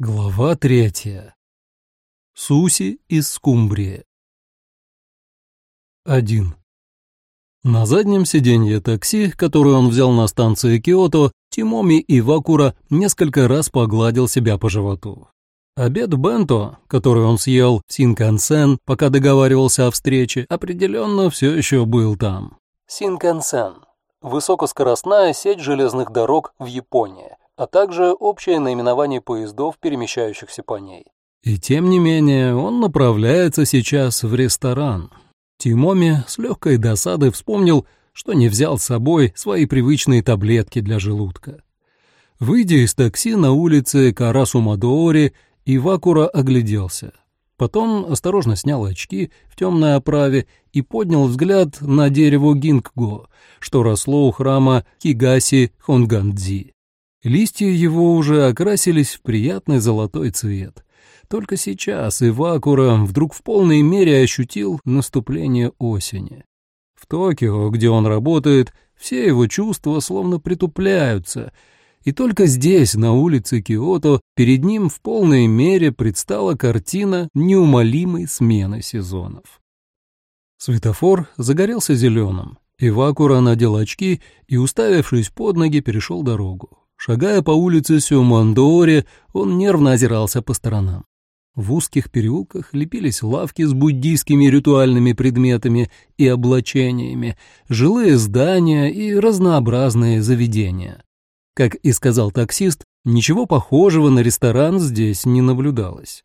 Глава третья. Суси из скумбрии. Один. На заднем сиденье такси, которое он взял на станции Киото, Тимоми Ивакура несколько раз погладил себя по животу. Обед бенто, который он съел в Синкансен, пока договаривался о встрече, определенно все еще был там. Синкансен – высокоскоростная сеть железных дорог в Японии – а также общее наименование поездов, перемещающихся по ней. И тем не менее, он направляется сейчас в ресторан. Тимоми с легкой досадой вспомнил, что не взял с собой свои привычные таблетки для желудка. Выйдя из такси на улице Карасу-Мадоори, Ивакура огляделся. Потом осторожно снял очки в темной оправе и поднял взгляд на дерево гингго, что росло у храма Кигаси Хонгандзи. Листья его уже окрасились в приятный золотой цвет. Только сейчас Ивакура вдруг в полной мере ощутил наступление осени. В Токио, где он работает, все его чувства словно притупляются, и только здесь, на улице Киото, перед ним в полной мере предстала картина неумолимой смены сезонов. Светофор загорелся зеленым. Ивакура надел очки и, уставившись под ноги, перешел дорогу. Шагая по улице Сюмандоре, он нервно озирался по сторонам. В узких переулках лепились лавки с буддийскими ритуальными предметами и облачениями, жилые здания и разнообразные заведения. Как и сказал таксист, ничего похожего на ресторан здесь не наблюдалось.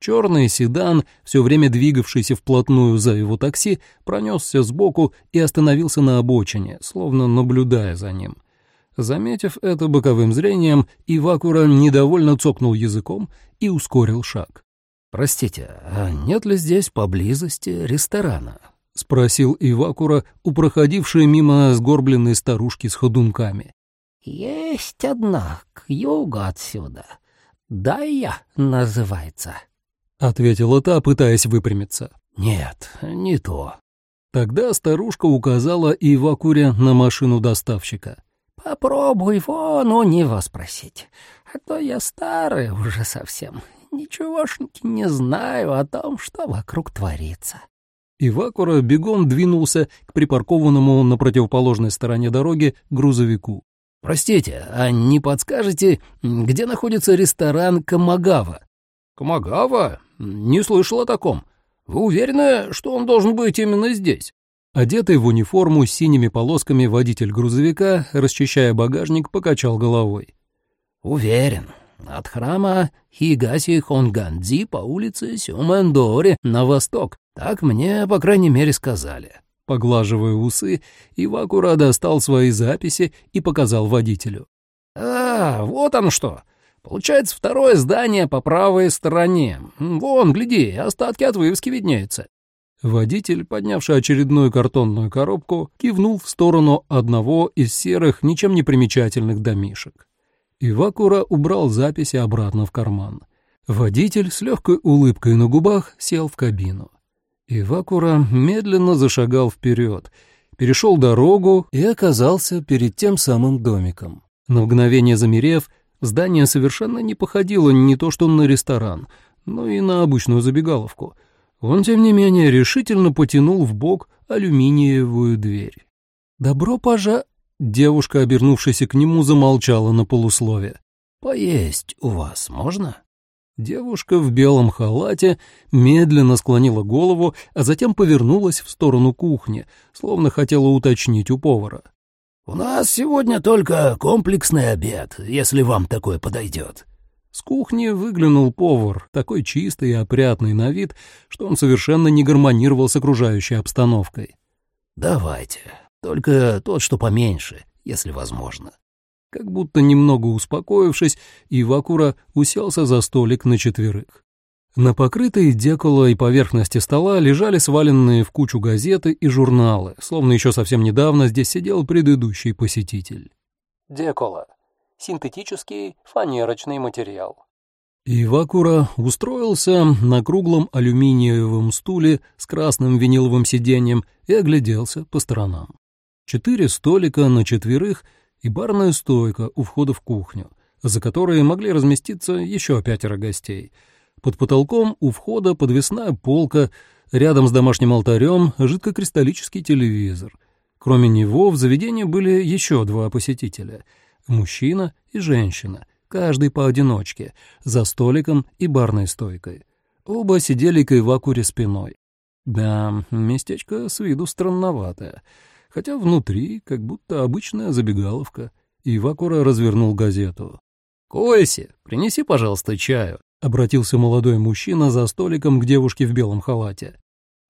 Черный седан, все время двигавшийся вплотную за его такси, пронесся сбоку и остановился на обочине, словно наблюдая за ним — Заметив это боковым зрением, Ивакура недовольно цокнул языком и ускорил шаг. «Простите, а нет ли здесь поблизости ресторана?» — спросил Ивакура у проходившей мимо сгорбленной старушки с ходунками. «Есть одна, к югу отсюда. Дая называется», — ответила та, пытаясь выпрямиться. «Нет, не то». Тогда старушка указала Ивакуре на машину доставщика. Попробуй вон у него спросить, а то я старый уже совсем, ничегошники не знаю о том, что вокруг творится». Ивакура бегом двинулся к припаркованному на противоположной стороне дороги грузовику. «Простите, а не подскажете, где находится ресторан Камагава?» «Камагава? Не слышал о таком. Вы уверены, что он должен быть именно здесь?» Одетый в униформу с синими полосками водитель грузовика, расчищая багажник, покачал головой. «Уверен. От храма Хигаси Хонгандзи по улице Сюмэндори на восток. Так мне, по крайней мере, сказали». Поглаживая усы, Ивакура достал свои записи и показал водителю. «А, вот оно что. Получается, второе здание по правой стороне. Вон, гляди, остатки от вывески виднеются. Водитель, поднявший очередную картонную коробку, кивнул в сторону одного из серых, ничем не примечательных домишек. Ивакура убрал записи обратно в карман. Водитель с легкой улыбкой на губах сел в кабину. Ивакура медленно зашагал вперед, перешел дорогу и оказался перед тем самым домиком. На мгновение замерев, здание совершенно не походило не то что на ресторан, но и на обычную забегаловку — он, тем не менее, решительно потянул в бок алюминиевую дверь. «Добро пожа...» Девушка, обернувшаяся к нему, замолчала на полуслове. «Поесть у вас можно?» Девушка в белом халате медленно склонила голову, а затем повернулась в сторону кухни, словно хотела уточнить у повара. «У нас сегодня только комплексный обед, если вам такое подойдет», с кухни выглянул повар, такой чистый и опрятный на вид, что он совершенно не гармонировал с окружающей обстановкой. «Давайте, только тот, что поменьше, если возможно». Как будто немного успокоившись, Ивакура уселся за столик на четверых. На покрытой деколой поверхности стола лежали сваленные в кучу газеты и журналы, словно еще совсем недавно здесь сидел предыдущий посетитель. Декола синтетический фанерочный материал. Ивакура устроился на круглом алюминиевом стуле с красным виниловым сиденьем и огляделся по сторонам. Четыре столика на четверых и барная стойка у входа в кухню, за которой могли разместиться еще пятеро гостей. Под потолком у входа подвесная полка, рядом с домашним алтарем жидкокристаллический телевизор. Кроме него в заведении были еще два посетителя — мужчина и женщина, каждый поодиночке, за столиком и барной стойкой. Оба сидели к Ивакуре спиной. Да, местечко с виду странноватое, хотя внутри как будто обычная забегаловка. Ивакура развернул газету. «Койси, принеси, пожалуйста, чаю», — обратился молодой мужчина за столиком к девушке в белом халате.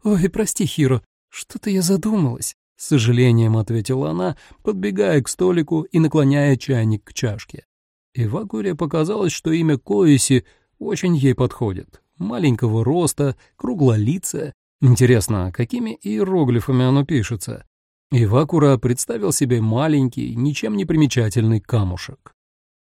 «Ой, прости, Хиро, что-то я задумалась», — с сожалением ответила она, подбегая к столику и наклоняя чайник к чашке. Ивакуре показалось, что имя Коиси очень ей подходит. Маленького роста, круглолицая. Интересно, какими иероглифами оно пишется? Ивакура представил себе маленький, ничем не примечательный камушек.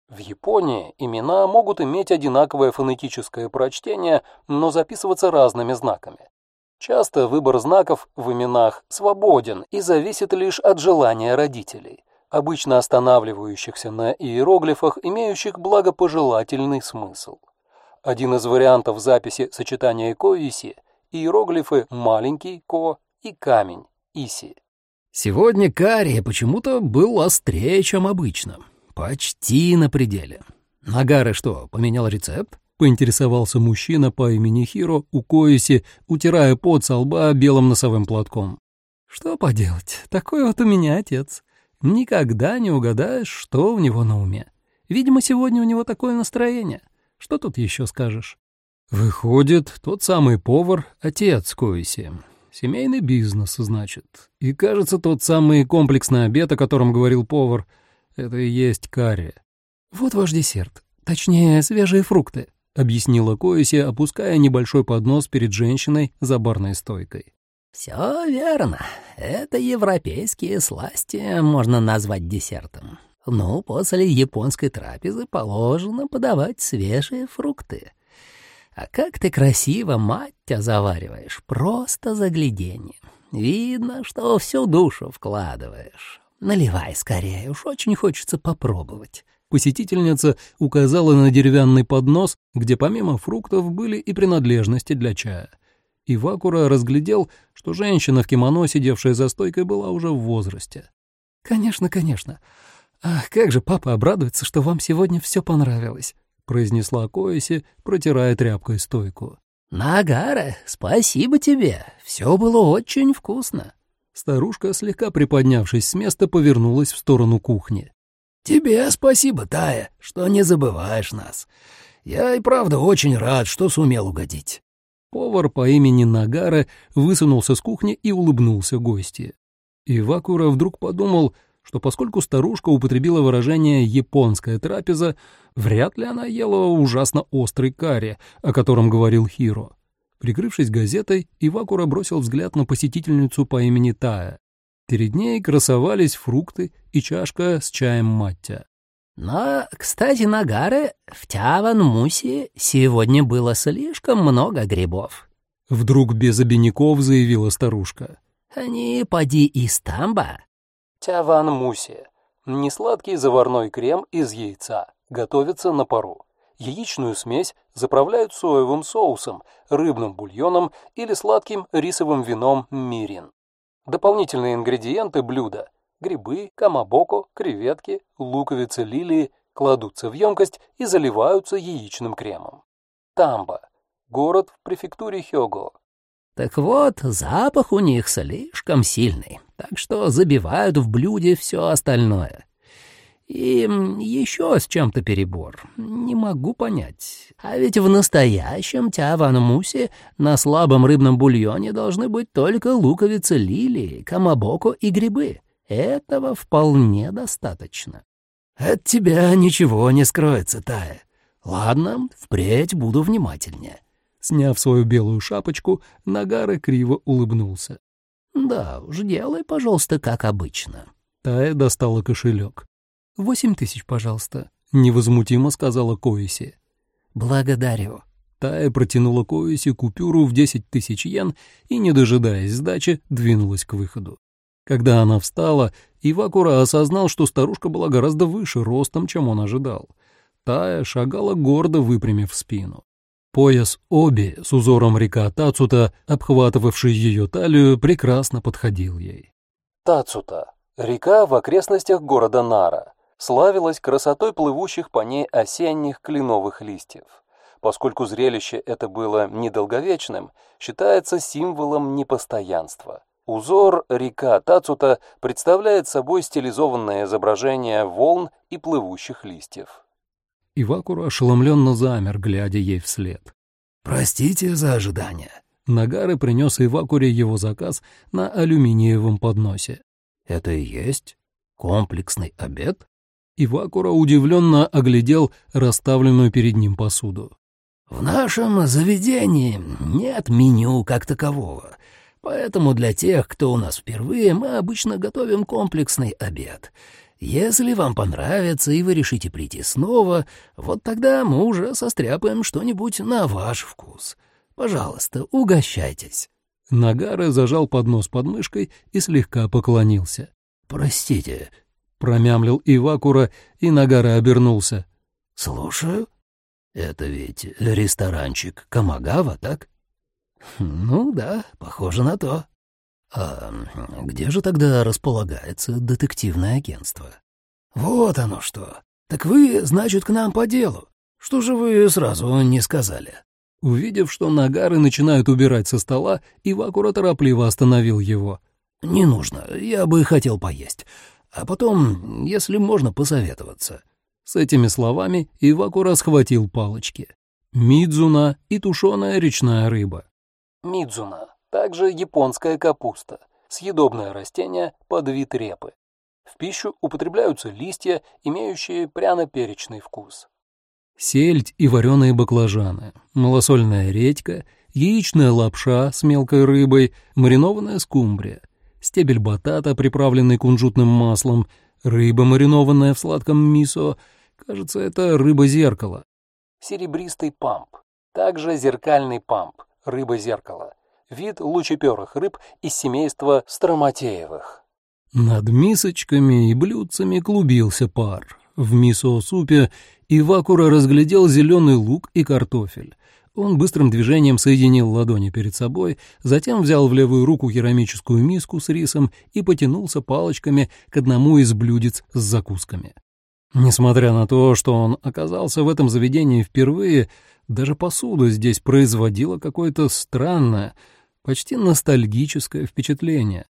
В Японии имена могут иметь одинаковое фонетическое прочтение, но записываться разными знаками. Часто выбор знаков в именах свободен и зависит лишь от желания родителей обычно останавливающихся на иероглифах, имеющих благопожелательный смысл. Один из вариантов записи сочетания ко-иси – иероглифы «маленький» ко и «камень» иси. Сегодня кария почему-то был острее, чем обычно. Почти на пределе. Нагары что, поменял рецепт? Поинтересовался мужчина по имени Хиро у Коиси, утирая пот со лба белым носовым платком. Что поделать, такой вот у меня отец. Никогда не угадаешь, что у него на уме. Видимо, сегодня у него такое настроение. Что тут еще скажешь? Выходит, тот самый повар — отец Коиси. Семейный бизнес, значит. И, кажется, тот самый комплексный обед, о котором говорил повар, это и есть карри. «Вот ваш десерт. Точнее, свежие фрукты», — объяснила Коиси, опуская небольшой поднос перед женщиной за барной стойкой. «Все верно. Это европейские сласти можно назвать десертом. Ну, после японской трапезы положено подавать свежие фрукты. А как ты красиво маття завариваешь, просто загляденье. Видно, что всю душу вкладываешь. Наливай скорее, уж очень хочется попробовать». Посетительница указала на деревянный поднос, где помимо фруктов были и принадлежности для чая — и Вакура разглядел, что женщина в кимоно, сидевшая за стойкой, была уже в возрасте. «Конечно, конечно. Ах, как же папа обрадуется, что вам сегодня все понравилось», — произнесла Коэси, протирая тряпкой стойку. «Нагара, спасибо тебе. Все было очень вкусно». Старушка, слегка приподнявшись с места, повернулась в сторону кухни. «Тебе спасибо, Тая, что не забываешь нас. Я и правда очень рад, что сумел угодить». Повар по имени Нагара высунулся с кухни и улыбнулся гости. И Вакура вдруг подумал, что поскольку старушка употребила выражение «японская трапеза», вряд ли она ела ужасно острый карри, о котором говорил Хиро. Прикрывшись газетой, Ивакура бросил взгляд на посетительницу по имени Тая. Перед ней красовались фрукты и чашка с чаем маття. Но, кстати, на Гаре в Тяван-Мусе сегодня было слишком много грибов. Вдруг без обиняков заявила старушка. Они поди из тамба. Тяван-Мусе. Несладкий заварной крем из яйца. Готовится на пару. Яичную смесь заправляют соевым соусом, рыбным бульоном или сладким рисовым вином мирин. Дополнительные ингредиенты блюда грибы, камабоко, креветки, луковицы лилии кладутся в емкость и заливаются яичным кремом. Тамба – город в префектуре Хёго. Так вот, запах у них слишком сильный, так что забивают в блюде все остальное. И еще с чем-то перебор. Не могу понять. А ведь в настоящем тяванмусе на слабом рыбном бульоне должны быть только луковицы лилии, камабоко и грибы. Этого вполне достаточно. От тебя ничего не скроется, Тая. Ладно, впредь буду внимательнее. Сняв свою белую шапочку, Нагара криво улыбнулся. «Да уж, делай, пожалуйста, как обычно». Тая достала кошелек. «Восемь тысяч, пожалуйста», — невозмутимо сказала Коиси. «Благодарю». Тая протянула Коиси купюру в десять тысяч йен и, не дожидаясь сдачи, двинулась к выходу. Когда она встала, Ивакура осознал, что старушка была гораздо выше ростом, чем он ожидал. Тая шагала гордо, выпрямив спину. Пояс Оби с узором река Тацута, обхватывавший ее талию, прекрасно подходил ей. Тацута — река в окрестностях города Нара, славилась красотой плывущих по ней осенних кленовых листьев. Поскольку зрелище это было недолговечным, считается символом непостоянства. Узор река Тацута представляет собой стилизованное изображение волн и плывущих листьев. Ивакура ошеломленно замер, глядя ей вслед. «Простите за ожидание». Нагары принес Ивакуре его заказ на алюминиевом подносе. «Это и есть комплексный обед?» Ивакура удивленно оглядел расставленную перед ним посуду. «В нашем заведении нет меню как такового, поэтому для тех, кто у нас впервые, мы обычно готовим комплексный обед. Если вам понравится и вы решите прийти снова, вот тогда мы уже состряпаем что-нибудь на ваш вкус. Пожалуйста, угощайтесь». Нагара зажал поднос под мышкой и слегка поклонился. «Простите», — промямлил Ивакура, и Нагара обернулся. «Слушаю. Это ведь ресторанчик Камагава, так?» «Ну да, похоже на то». «А где же тогда располагается детективное агентство?» «Вот оно что. Так вы, значит, к нам по делу. Что же вы сразу не сказали?» Увидев, что нагары начинают убирать со стола, Ивакура торопливо остановил его. «Не нужно, я бы хотел поесть. А потом, если можно, посоветоваться». С этими словами Ивакура схватил палочки. Мидзуна и тушеная речная рыба. Мидзуна также японская капуста, съедобное растение под вид репы. В пищу употребляются листья, имеющие пряно-перечный вкус. Сельдь и вареные баклажаны, малосольная редька, яичная лапша с мелкой рыбой, маринованная скумбрия, стебель батата, приправленный кунжутным маслом, рыба, маринованная в сладком мисо, кажется, это рыба-зеркало. Серебристый памп, также зеркальный памп, рыба-зеркало, вид лучеперых рыб из семейства строматеевых. Над мисочками и блюдцами клубился пар. В мисо-супе Ивакура разглядел зеленый лук и картофель. Он быстрым движением соединил ладони перед собой, затем взял в левую руку керамическую миску с рисом и потянулся палочками к одному из блюдец с закусками. Несмотря на то, что он оказался в этом заведении впервые, даже посуда здесь производила какое-то странное, почти ностальгическое впечатление.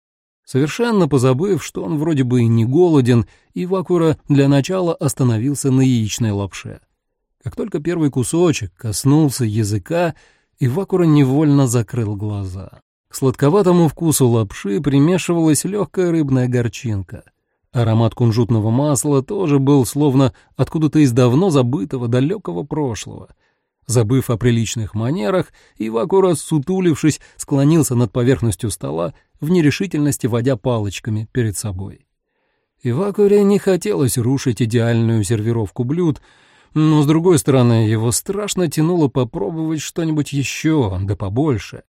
Совершенно позабыв, что он вроде бы и не голоден, Ивакура для начала остановился на яичной лапше. Как только первый кусочек коснулся языка, Ивакура невольно закрыл глаза. К сладковатому вкусу лапши примешивалась легкая рыбная горчинка. Аромат кунжутного масла тоже был словно откуда-то из давно забытого далекого прошлого — Забыв о приличных манерах, Ивакура, сутулившись, склонился над поверхностью стола, в нерешительности водя палочками перед собой. Ивакуре не хотелось рушить идеальную сервировку блюд, но, с другой стороны, его страшно тянуло попробовать что-нибудь еще, да побольше.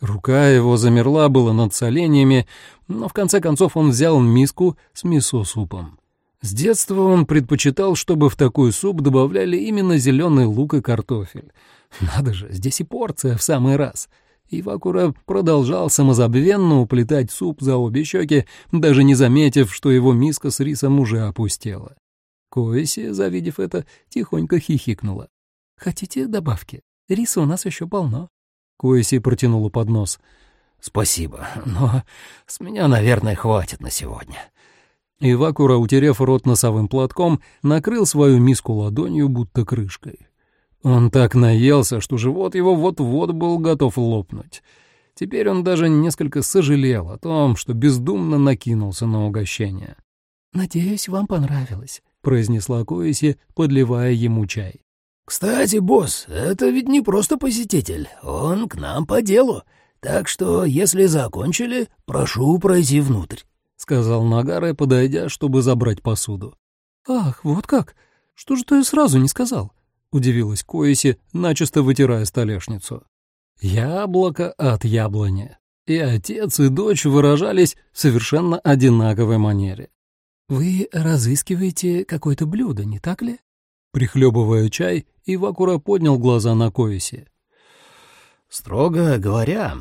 Рука его замерла было над соленьями, но в конце концов он взял миску с мисо-супом. С детства он предпочитал, чтобы в такой суп добавляли именно зеленый лук и картофель. Надо же, здесь и порция в самый раз. Ивакура продолжал самозабвенно уплетать суп за обе щеки, даже не заметив, что его миска с рисом уже опустела. Коэси, завидев это, тихонько хихикнула. «Хотите добавки? Риса у нас еще полно». Коэси протянула поднос. «Спасибо, но с меня, наверное, хватит на сегодня. Ивакура, утерев рот носовым платком, накрыл свою миску ладонью, будто крышкой. Он так наелся, что живот его вот-вот был готов лопнуть. Теперь он даже несколько сожалел о том, что бездумно накинулся на угощение. «Надеюсь, вам понравилось», — произнесла Коэси, подливая ему чай. «Кстати, босс, это ведь не просто посетитель, он к нам по делу, так что, если закончили, прошу пройти внутрь». — сказал Нагаре, подойдя, чтобы забрать посуду. «Ах, вот как? Что же ты сразу не сказал?» — удивилась Коиси, начисто вытирая столешницу. «Яблоко от яблони». И отец, и дочь выражались в совершенно одинаковой манере. «Вы разыскиваете какое-то блюдо, не так ли?» Прихлебывая чай, Ивакура поднял глаза на Коиси. «Строго говоря,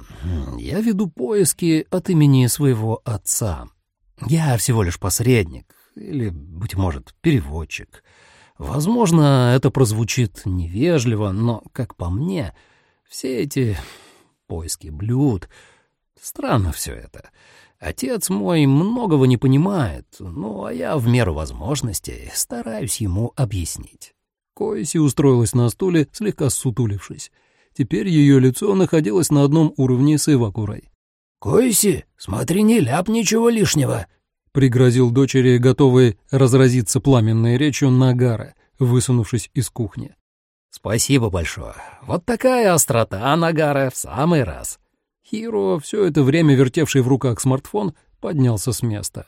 я веду поиски от имени своего отца. Я всего лишь посредник, или, быть может, переводчик. Возможно, это прозвучит невежливо, но, как по мне, все эти поиски блюд... Странно все это. Отец мой многого не понимает, ну, а я в меру возможностей стараюсь ему объяснить. Коиси устроилась на стуле, слегка сутулившись. Теперь ее лицо находилось на одном уровне с Ивакурой. «Коиси, смотри, не ляп ничего лишнего!» — пригрозил дочери, готовый разразиться пламенной речью Нагара, высунувшись из кухни. «Спасибо большое. Вот такая острота, Нагара, в самый раз!» Хиро, все это время вертевший в руках смартфон, поднялся с места.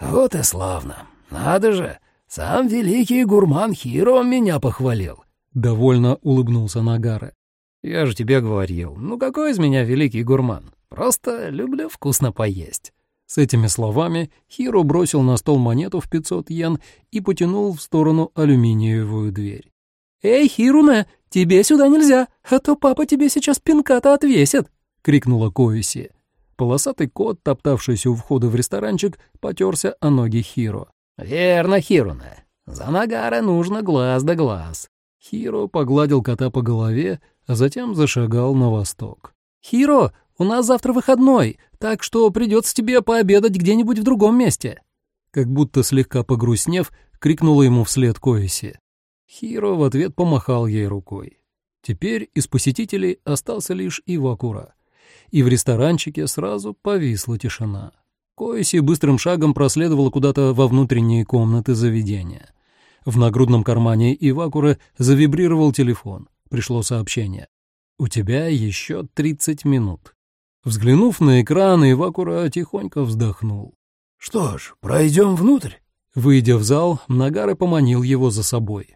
«Вот и славно. Надо же, сам великий гурман Хиро меня похвалил». Довольно улыбнулся Нагара. «Я же тебе говорил, ну какой из меня великий гурман? Просто люблю вкусно поесть». С этими словами Хиро бросил на стол монету в 500 йен и потянул в сторону алюминиевую дверь. «Эй, Хируна, тебе сюда нельзя, а то папа тебе сейчас пинка-то отвесит!» Крикнула Коиси. Полосатый кот, топтавшийся у входа в ресторанчик, потерся о ноги Хиро. «Верно, Хируна. За Нагара нужно глаз да глаз». Хиро погладил кота по голове, а затем зашагал на восток. «Хиро, у нас завтра выходной, так что придется тебе пообедать где-нибудь в другом месте». Как будто слегка погрустнев, крикнула ему вслед Коиси. Хиро в ответ помахал ей рукой. Теперь из посетителей остался лишь Ивакура и в ресторанчике сразу повисла тишина. Коэси быстрым шагом проследовала куда-то во внутренние комнаты заведения. В нагрудном кармане Ивакура завибрировал телефон. Пришло сообщение. «У тебя еще 30 минут». Взглянув на экран, Ивакура тихонько вздохнул. «Что ж, пройдем внутрь». Выйдя в зал, Нагары поманил его за собой.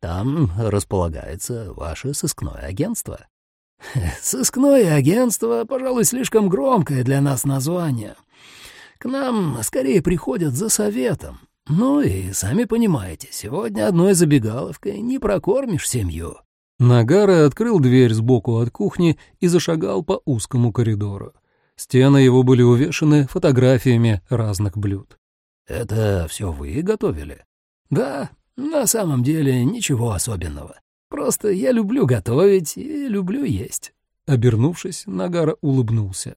«Там располагается ваше сыскное агентство». Сыскное агентство, пожалуй, слишком громкое для нас название. К нам скорее приходят за советом. Ну и, сами понимаете, сегодня одной забегаловкой не прокормишь семью». Нагара открыл дверь сбоку от кухни и зашагал по узкому коридору. Стены его были увешаны фотографиями разных блюд. «Это все вы готовили?» «Да, на самом деле ничего особенного. Просто я люблю готовить и люблю есть». Обернувшись, Нагара улыбнулся.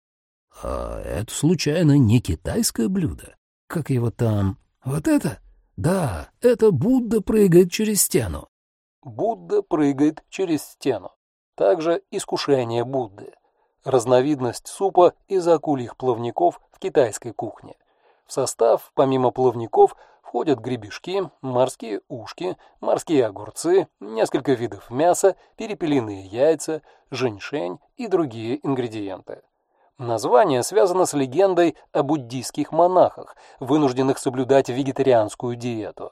«А это, случайно, не китайское блюдо? Как его там? Вот это? Да, это Будда прыгает через стену». Будда прыгает через стену. Также искушение Будды. Разновидность супа из акульих плавников в китайской кухне. В состав, помимо плавников, Входят гребешки, морские ушки, морские огурцы, несколько видов мяса, перепелиные яйца, женьшень и другие ингредиенты. Название связано с легендой о буддийских монахах, вынужденных соблюдать вегетарианскую диету.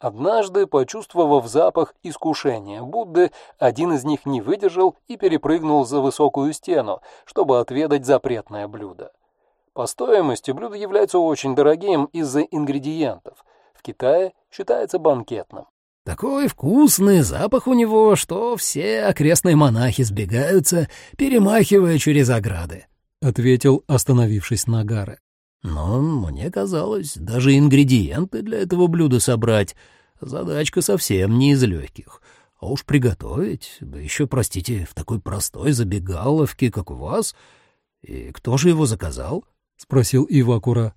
Однажды, почувствовав запах искушения Будды, один из них не выдержал и перепрыгнул за высокую стену, чтобы отведать запретное блюдо. По стоимости блюдо является очень дорогим из-за ингредиентов, в Китае считается банкетным. Такой вкусный запах у него, что все окрестные монахи сбегаются, перемахивая через ограды», — ответил, остановившись Нагары. «Но мне казалось, даже ингредиенты для этого блюда собрать — задачка совсем не из легких. А уж приготовить, да еще, простите, в такой простой забегаловке, как у вас. И кто же его заказал?» — спросил Ивакура.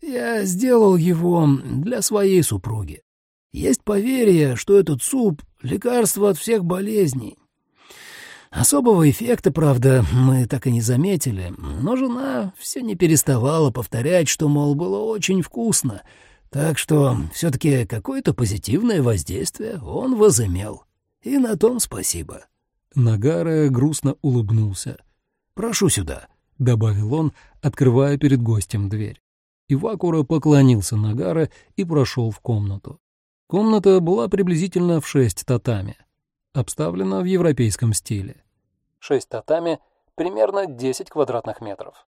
Я сделал его для своей супруги. Есть поверье, что этот суп — лекарство от всех болезней. Особого эффекта, правда, мы так и не заметили, но жена все не переставала повторять, что, мол, было очень вкусно, так что все-таки какое-то позитивное воздействие он возымел. И на том спасибо. Нагара грустно улыбнулся. «Прошу сюда», — добавил он, открывая перед гостем дверь. Ивакура поклонился Нагара и прошел в комнату. Комната была приблизительно в шесть татами, обставлена в европейском стиле. Шесть татами — примерно 10 квадратных метров.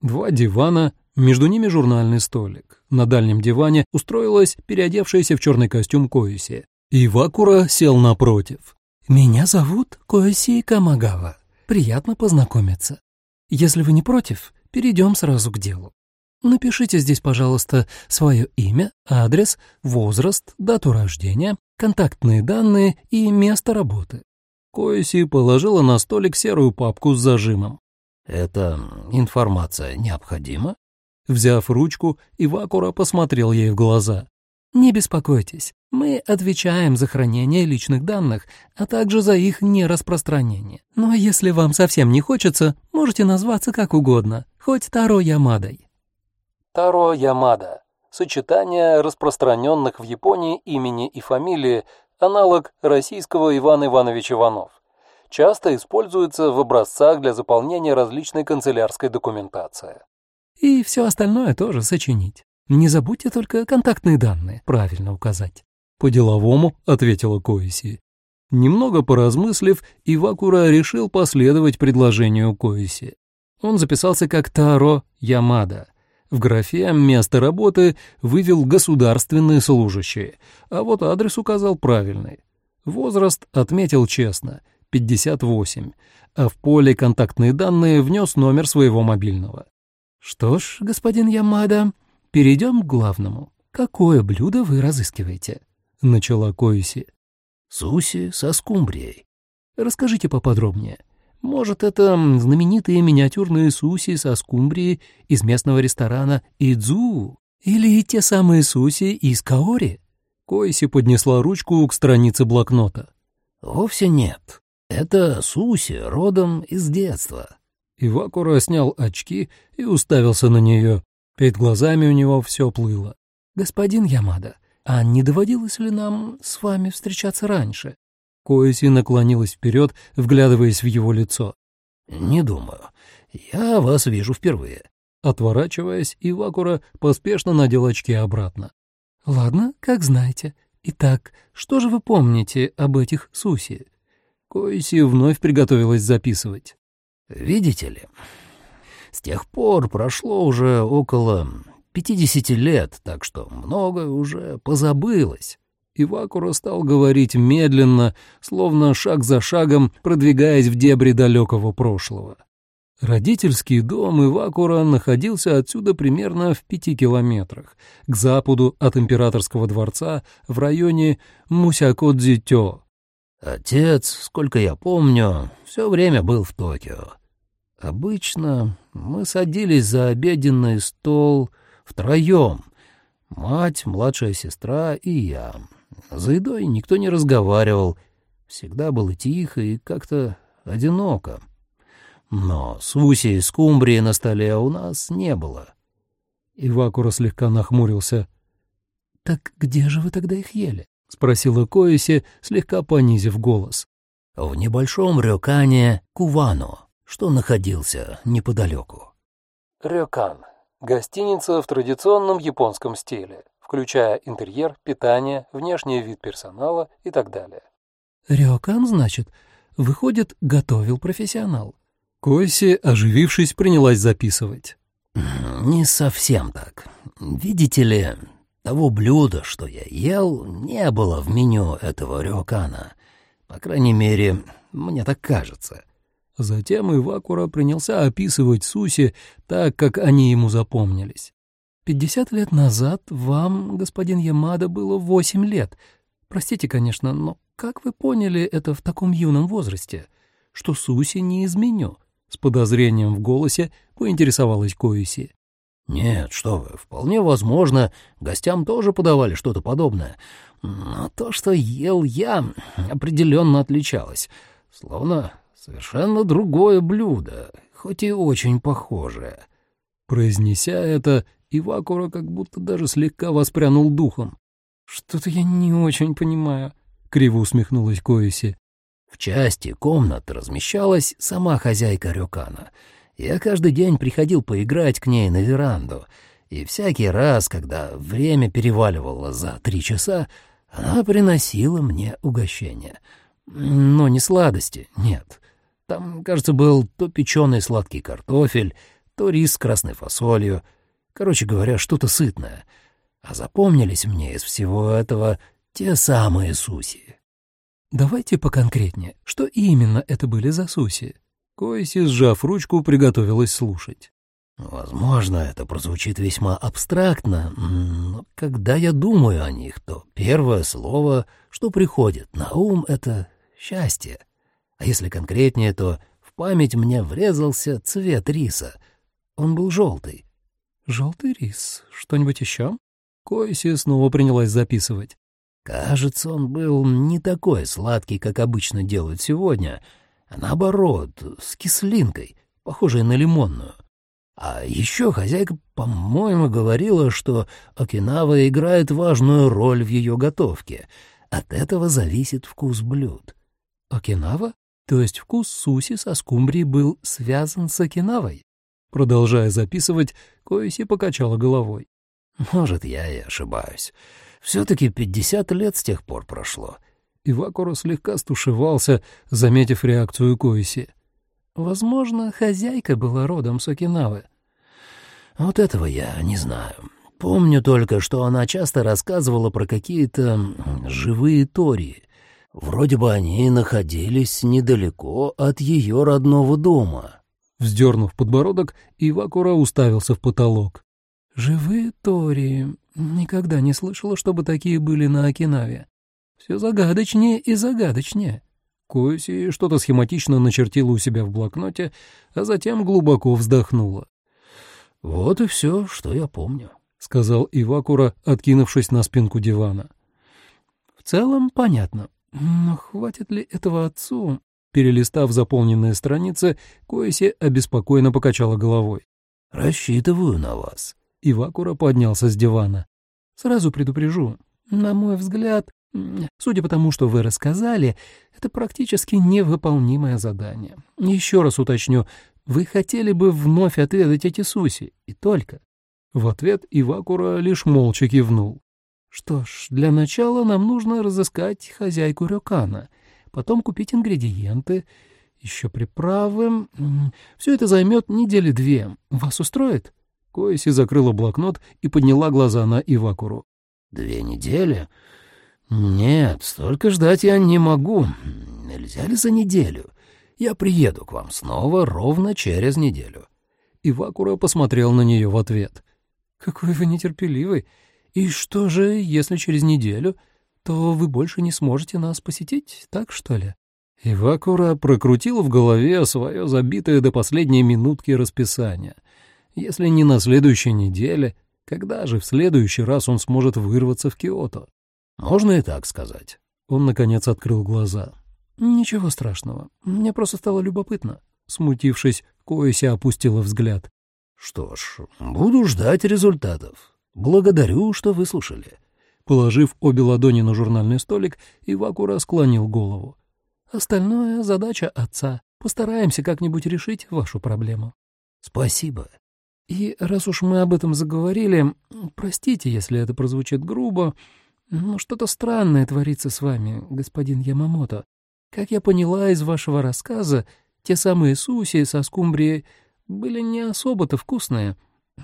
Два дивана, между ними журнальный столик. На дальнем диване устроилась переодевшаяся в черный костюм Коюси. Ивакура сел напротив. «Меня зовут Коэси Камагава. Приятно познакомиться. Если вы не против, перейдем сразу к делу. Напишите здесь, пожалуйста, свое имя, адрес, возраст, дату рождения, контактные данные и место работы». Коэси положила на столик серую папку с зажимом. «Эта информация необходима?» Взяв ручку, Ивакура посмотрел ей в глаза. «Не беспокойтесь, мы отвечаем за хранение личных данных, а также за их нераспространение. Но если вам совсем не хочется, можете назваться как угодно, хоть Таро Ямадой». Таро Ямада – сочетание распространенных в Японии имени и фамилии, аналог российского Иван Иванович Иванов. Часто используется в образцах для заполнения различной канцелярской документации. И все остальное тоже сочинить. Не забудьте только контактные данные правильно указать. По-деловому ответила Коиси. Немного поразмыслив, Ивакура решил последовать предложению Коиси. Он записался как Таро Ямада. В графе «Место работы» вывел «государственные служащие», а вот адрес указал правильный. Возраст отметил честно — 58, а в поле «Контактные данные» внес номер своего мобильного. «Что ж, господин Ямада, перейдем к главному. Какое блюдо вы разыскиваете?» — начала Коиси. «Суси со скумбрией». «Расскажите поподробнее. Может, это знаменитые миниатюрные суси со скумбрией из местного ресторана Идзу? Или те самые суси из Каори?» Коиси поднесла ручку к странице блокнота. «Вовсе нет. Это суси родом из детства. Ивакура снял очки и уставился на нее. Перед глазами у него все плыло. «Господин Ямада, а не доводилось ли нам с вами встречаться раньше?» Коэси наклонилась вперед, вглядываясь в его лицо. «Не думаю. Я вас вижу впервые». Отворачиваясь, Ивакура поспешно надел очки обратно. «Ладно, как знаете. Итак, что же вы помните об этих суси?» Коэси вновь приготовилась записывать. Видите ли, с тех пор прошло уже около пятидесяти лет, так что многое уже позабылось. Ивакура стал говорить медленно, словно шаг за шагом продвигаясь в дебри далекого прошлого. Родительский дом Ивакура находился отсюда примерно в пяти километрах, к западу от императорского дворца в районе Мусякодзитё. Отец, сколько я помню, все время был в Токио. Обычно мы садились за обеденный стол втроем. Мать, младшая сестра и я. За едой никто не разговаривал. Всегда было тихо и как-то одиноко. Но суси и скумбрии на столе у нас не было. Ивакура слегка нахмурился. — Так где же вы тогда их ели? — спросила Коиси, слегка понизив голос. — В небольшом рюкане Кувану что находился неподалеку. Рёкан – гостиница в традиционном японском стиле, включая интерьер, питание, внешний вид персонала и так далее. Рёкан, значит, выходит, готовил профессионал. Койси, оживившись, принялась записывать. «Не совсем так. Видите ли, того блюда, что я ел, не было в меню этого рёкана. По крайней мере, мне так кажется. Затем Ивакура принялся описывать Суси так, как они ему запомнились. «Пятьдесят лет назад вам, господин Ямада, было восемь лет. Простите, конечно, но как вы поняли это в таком юном возрасте? Что Суси не из меню?» С подозрением в голосе поинтересовалась Коиси. «Нет, что вы, вполне возможно, гостям тоже подавали что-то подобное. Но то, что ел я, определенно отличалось. Словно Совершенно другое блюдо, хоть и очень похожее. Произнеся это, Ивакура как будто даже слегка воспрянул духом. «Что-то я не очень понимаю», — криво усмехнулась Коиси. В части комнат размещалась сама хозяйка Рюкана. Я каждый день приходил поиграть к ней на веранду, и всякий раз, когда время переваливало за три часа, она приносила мне угощение. Но не сладости, нет. Там, кажется, был то печеный сладкий картофель, то рис с красной фасолью. Короче говоря, что-то сытное. А запомнились мне из всего этого Те самые суси. Давайте поконкретнее. Что именно это были за суси? Коиси, сжав ручку, приготовилась слушать. Возможно, это прозвучит весьма абстрактно, но когда я думаю о них, то первое слово, что приходит на ум, — это счастье. А если конкретнее, то в память мне врезался цвет риса. Он был желтый. Желтый рис. Что-нибудь еще? Коиси снова принялась записывать. Кажется, он был не такой сладкий, как обычно делают сегодня, а наоборот, с кислинкой, похожей на лимонную. А еще хозяйка, по-моему, говорила, что Окинава играет важную роль в ее готовке. От этого зависит вкус блюд. Окинава? То есть вкус суси со скумбрией был связан с Окинавой? Продолжая записывать, Коиси покачала головой. Может, я и ошибаюсь. Все-таки пятьдесят лет с тех пор прошло. Ивакура слегка стушевался, заметив реакцию Коиси. Возможно, хозяйка была родом с Окинавы. Вот этого я не знаю. Помню только, что она часто рассказывала про какие-то живые тории. Вроде бы они находились недалеко от ее родного дома. Вздернув подбородок, Ивакура уставился в потолок. «Живые тории. Никогда не слышала, чтобы такие были на Окинаве. Все загадочнее и загадочнее». Коси что-то схематично начертила у себя в блокноте, а затем глубоко вздохнула. «Вот и все, что я помню», — сказал Ивакура, откинувшись на спинку дивана. «В целом понятно. Но хватит ли этого отцу?» Перелистав заполненные страницы, Коэси обеспокоенно покачала головой. «Рассчитываю на вас». Ивакура поднялся с дивана. «Сразу предупрежу. На мой взгляд, Судя по тому, что вы рассказали, это практически невыполнимое задание. Еще раз уточню, вы хотели бы вновь отведать эти суси, и только. В ответ Ивакура лишь молча кивнул. Что ж, для начала нам нужно разыскать хозяйку Рёкана, потом купить ингредиенты, еще приправы. Все это займет недели две. Вас устроит? Коэси закрыла блокнот и подняла глаза на Ивакуру. «Две недели? «Нет, столько ждать я не могу. Нельзя ли за неделю? Я приеду к вам снова ровно через неделю». Ивакура посмотрел на нее в ответ. «Какой вы нетерпеливый. И что же, если через неделю, то вы больше не сможете нас посетить, так что ли?» Ивакура прокрутил в голове свое забитое до последней минутки расписание. Если не на следующей неделе, когда же в следующий раз он сможет вырваться в Киото? Можно и так сказать. Он, наконец, открыл глаза. «Ничего страшного. Мне просто стало любопытно». Смутившись, Коэси опустила взгляд. «Что ж, буду ждать результатов. Благодарю, что выслушали». Положив обе ладони на журнальный столик, Ивакура склонил голову. «Остальное — задача отца. Постараемся как-нибудь решить вашу проблему». «Спасибо». «И раз уж мы об этом заговорили, простите, если это прозвучит грубо, «Ну, что-то странное творится с вами, господин Ямамото. Как я поняла из вашего рассказа, те самые суси со скумбрией были не особо-то вкусные.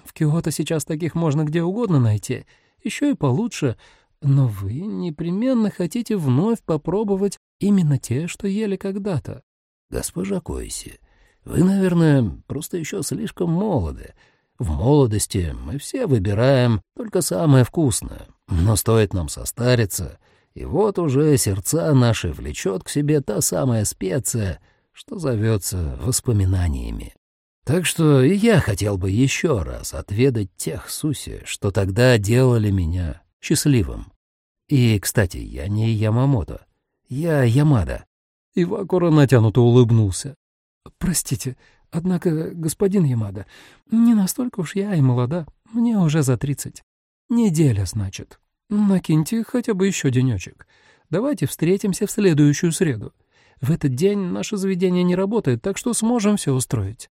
В Киото сейчас таких можно где угодно найти, еще и получше, но вы непременно хотите вновь попробовать именно те, что ели когда-то». «Госпожа Койси, вы, наверное, просто еще слишком молоды. В молодости мы все выбираем только самое вкусное, но стоит нам состариться, и вот уже сердца наши влечет к себе та самая специя, что зовется воспоминаниями. Так что я хотел бы еще раз отведать тех суси, что тогда делали меня счастливым. И, кстати, я не Ямамото, я Ямада. Ивакура натянуто улыбнулся. «Простите, Однако, господин Ямада, не настолько уж я и молода, мне уже за тридцать. Неделя, значит. Накиньте хотя бы еще денечек. Давайте встретимся в следующую среду. В этот день наше заведение не работает, так что сможем все устроить».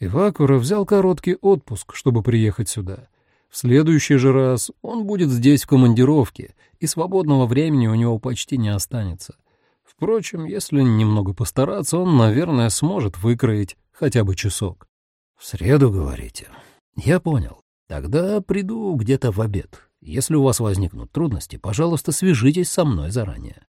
Ивакура взял короткий отпуск, чтобы приехать сюда. В следующий же раз он будет здесь в командировке, и свободного времени у него почти не останется. Впрочем, если немного постараться, он, наверное, сможет выкроить хотя бы часок. — В среду, говорите? — Я понял. Тогда приду где-то в обед. Если у вас возникнут трудности, пожалуйста, свяжитесь со мной заранее.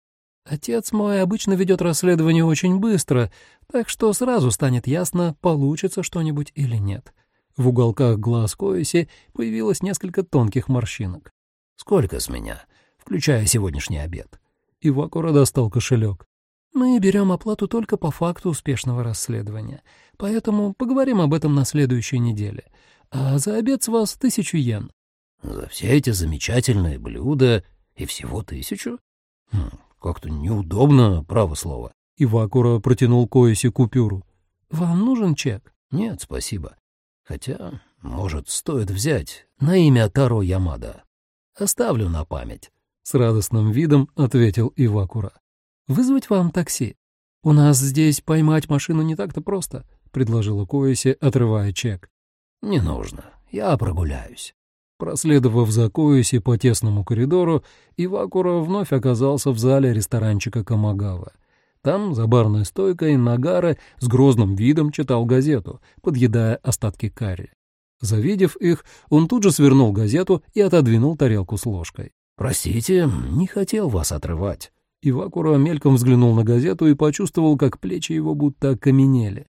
Отец мой обычно ведет расследование очень быстро, так что сразу станет ясно, получится что-нибудь или нет. В уголках глаз Коэси появилось несколько тонких морщинок. «Сколько с меня, включая сегодняшний обед?» Ивакура достал кошелек. «Мы берем оплату только по факту успешного расследования, поэтому поговорим об этом на следующей неделе. А за обед с вас тысячу йен». «За все эти замечательные блюда и всего тысячу? Хм, как-то неудобно, право слово». Ивакура протянул Коэси купюру. «Вам нужен чек?» «Нет, спасибо. Хотя, может, стоит взять на имя Таро Ямада. Оставлю на память». С радостным видом ответил Ивакура. «Вызвать вам такси? У нас здесь поймать машину не так-то просто», — предложила Коэси, отрывая чек. «Не нужно. Я прогуляюсь». Проследовав за Коэси по тесному коридору, Ивакура вновь оказался в зале ресторанчика Камагава. Там, за барной стойкой, Нагара с грозным видом читал газету, подъедая остатки карри. Завидев их, он тут же свернул газету и отодвинул тарелку с ложкой. «Простите, не хотел вас отрывать». Ивакура мельком взглянул на газету и почувствовал, как плечи его будто окаменели.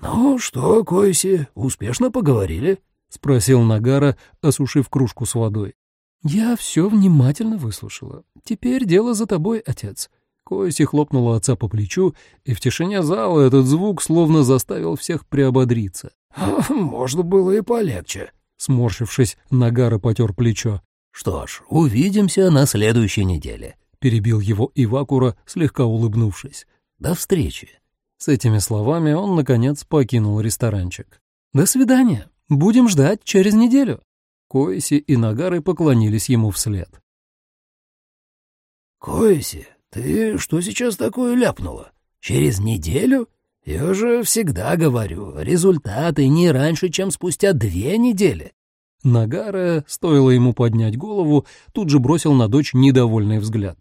«Ну что, Койси, успешно поговорили?» — спросил Нагара, осушив кружку с водой. «Я все внимательно выслушала. Теперь дело за тобой, отец». Койси хлопнула отца по плечу, и в тишине зала этот звук словно заставил всех приободриться. «Можно было и полегче», — сморщившись, Нагара потер плечо. «Что ж, увидимся на следующей неделе», — перебил его Ивакура, слегка улыбнувшись. «До встречи». С этими словами он, наконец, покинул ресторанчик. «До свидания. Будем ждать через неделю». Коэси и Нагары поклонились ему вслед. «Коэси, ты что сейчас такое ляпнула? Через неделю? Я же всегда говорю, результаты не раньше, чем спустя две недели». Нагара, стоило ему поднять голову, тут же бросил на дочь недовольный взгляд.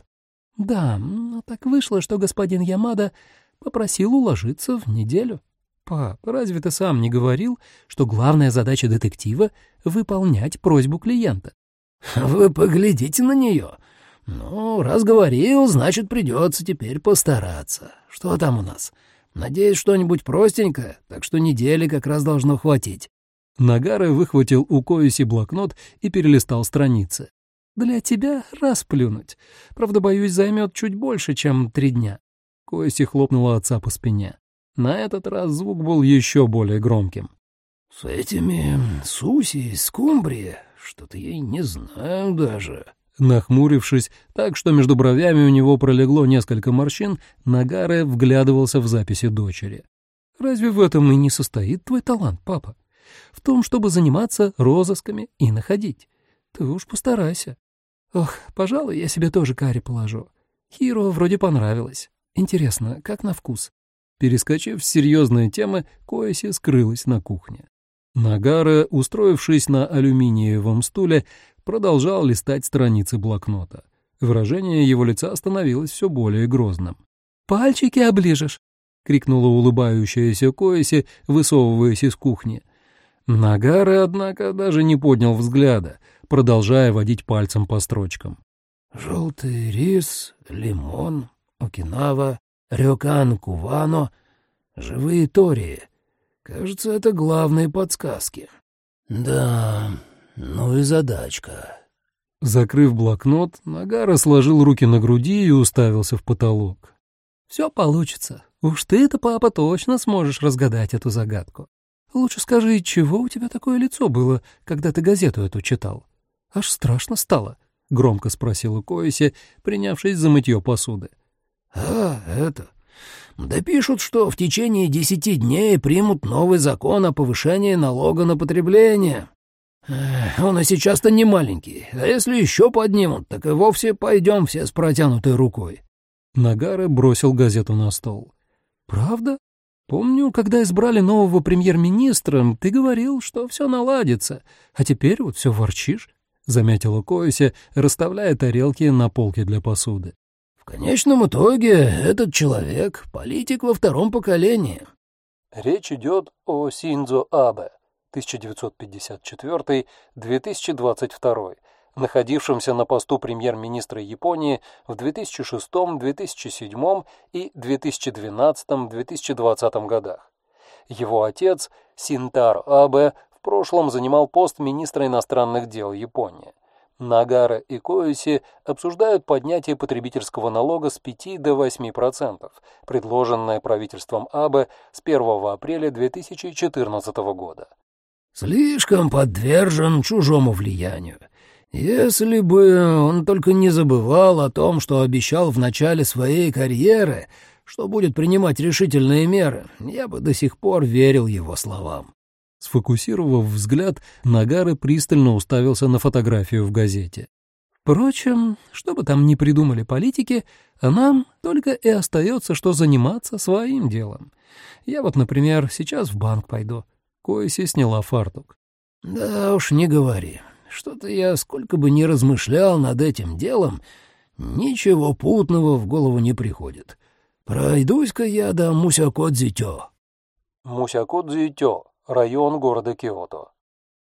«Да, но так вышло, что господин Ямада попросил уложиться в неделю. Пап, разве ты сам не говорил, что главная задача детектива — выполнять просьбу клиента?» «Вы поглядите на нее. Ну, раз говорил, значит, придется теперь постараться. Что там у нас? Надеюсь, что-нибудь простенькое, так что недели как раз должно хватить». Нагары выхватил у Коиси блокнот и перелистал страницы. «Для тебя расплюнуть. Правда, боюсь, займет чуть больше, чем три дня». Коиси хлопнула отца по спине. На этот раз звук был еще более громким. «С этими суси из скумбрии что-то я и не знаю даже». Нахмурившись так, что между бровями у него пролегло несколько морщин, Нагаре вглядывался в записи дочери. «Разве в этом и не состоит твой талант, папа? В том, чтобы заниматься розысками и находить. Ты уж постарайся. Ох, пожалуй, я себе тоже карри положу. Хиро вроде понравилось. Интересно, как на вкус?» Перескочив с серьезной темы, Коэси скрылась на кухне. Нагара, устроившись на алюминиевом стуле, продолжал листать страницы блокнота. Выражение его лица становилось все более грозным. «Пальчики оближешь!» — крикнула улыбающаяся Коэси, высовываясь из кухни. Нагара, однако, даже не поднял взгляда, продолжая водить пальцем по строчкам. «Желтый рис, лимон, окинава, Рёкан Кувано, живые тории. Кажется, это главные подсказки. Да, ну и задачка. Закрыв блокнот, Нагара сложил руки на груди и уставился в потолок. «Все получится. Уж ты-то, папа, точно сможешь разгадать эту загадку. Лучше скажи, чего у тебя такое лицо было, когда ты газету эту читал? Аж страшно стало», — громко спросила Коэси, принявшись за мытье посуды. «А, это... Да пишут, что в течение десяти дней примут новый закон о повышении налога на потребление. Он и сейчас-то не маленький, а если еще поднимут, так и вовсе пойдем все с протянутой рукой». Нагара бросил газету на стол. «Правда? Помню, когда избрали нового премьер-министра, ты говорил, что все наладится, а теперь вот все ворчишь», — заметила Коэси, расставляя тарелки на полке для посуды. Конечном итоге этот человек — политик во втором поколении. Речь идет о Синдзо Абе, 1954-2022, находившимся на посту премьер-министра Японии в 2006, 2007 и 2012-2020 годах. Его отец, Синтар Абе, в прошлом занимал пост министра иностранных дел Японии. Нагара и Коэси обсуждают поднятие потребительского налога с 5 до 8%, предложенное правительством Абе с 1 апреля 2014 года. «Слишком подвержен чужому влиянию. Если бы он только не забывал о том, что обещал в начале своей карьеры, что будет принимать решительные меры, я бы до сих пор верил его словам. Сфокусировав взгляд, Нагары пристально уставился на фотографию в газете. Впрочем, что бы там ни придумали политики, а нам только и остается, что заниматься своим делом. Я вот, например, сейчас в банк пойду. Койси сняла фартук. Да уж не говори. Что-то я, сколько бы ни размышлял над этим делом, ничего путного в голову не приходит. Пройдусь-ка я до Мусякодзитё. Мусякодзитё — район города Киото.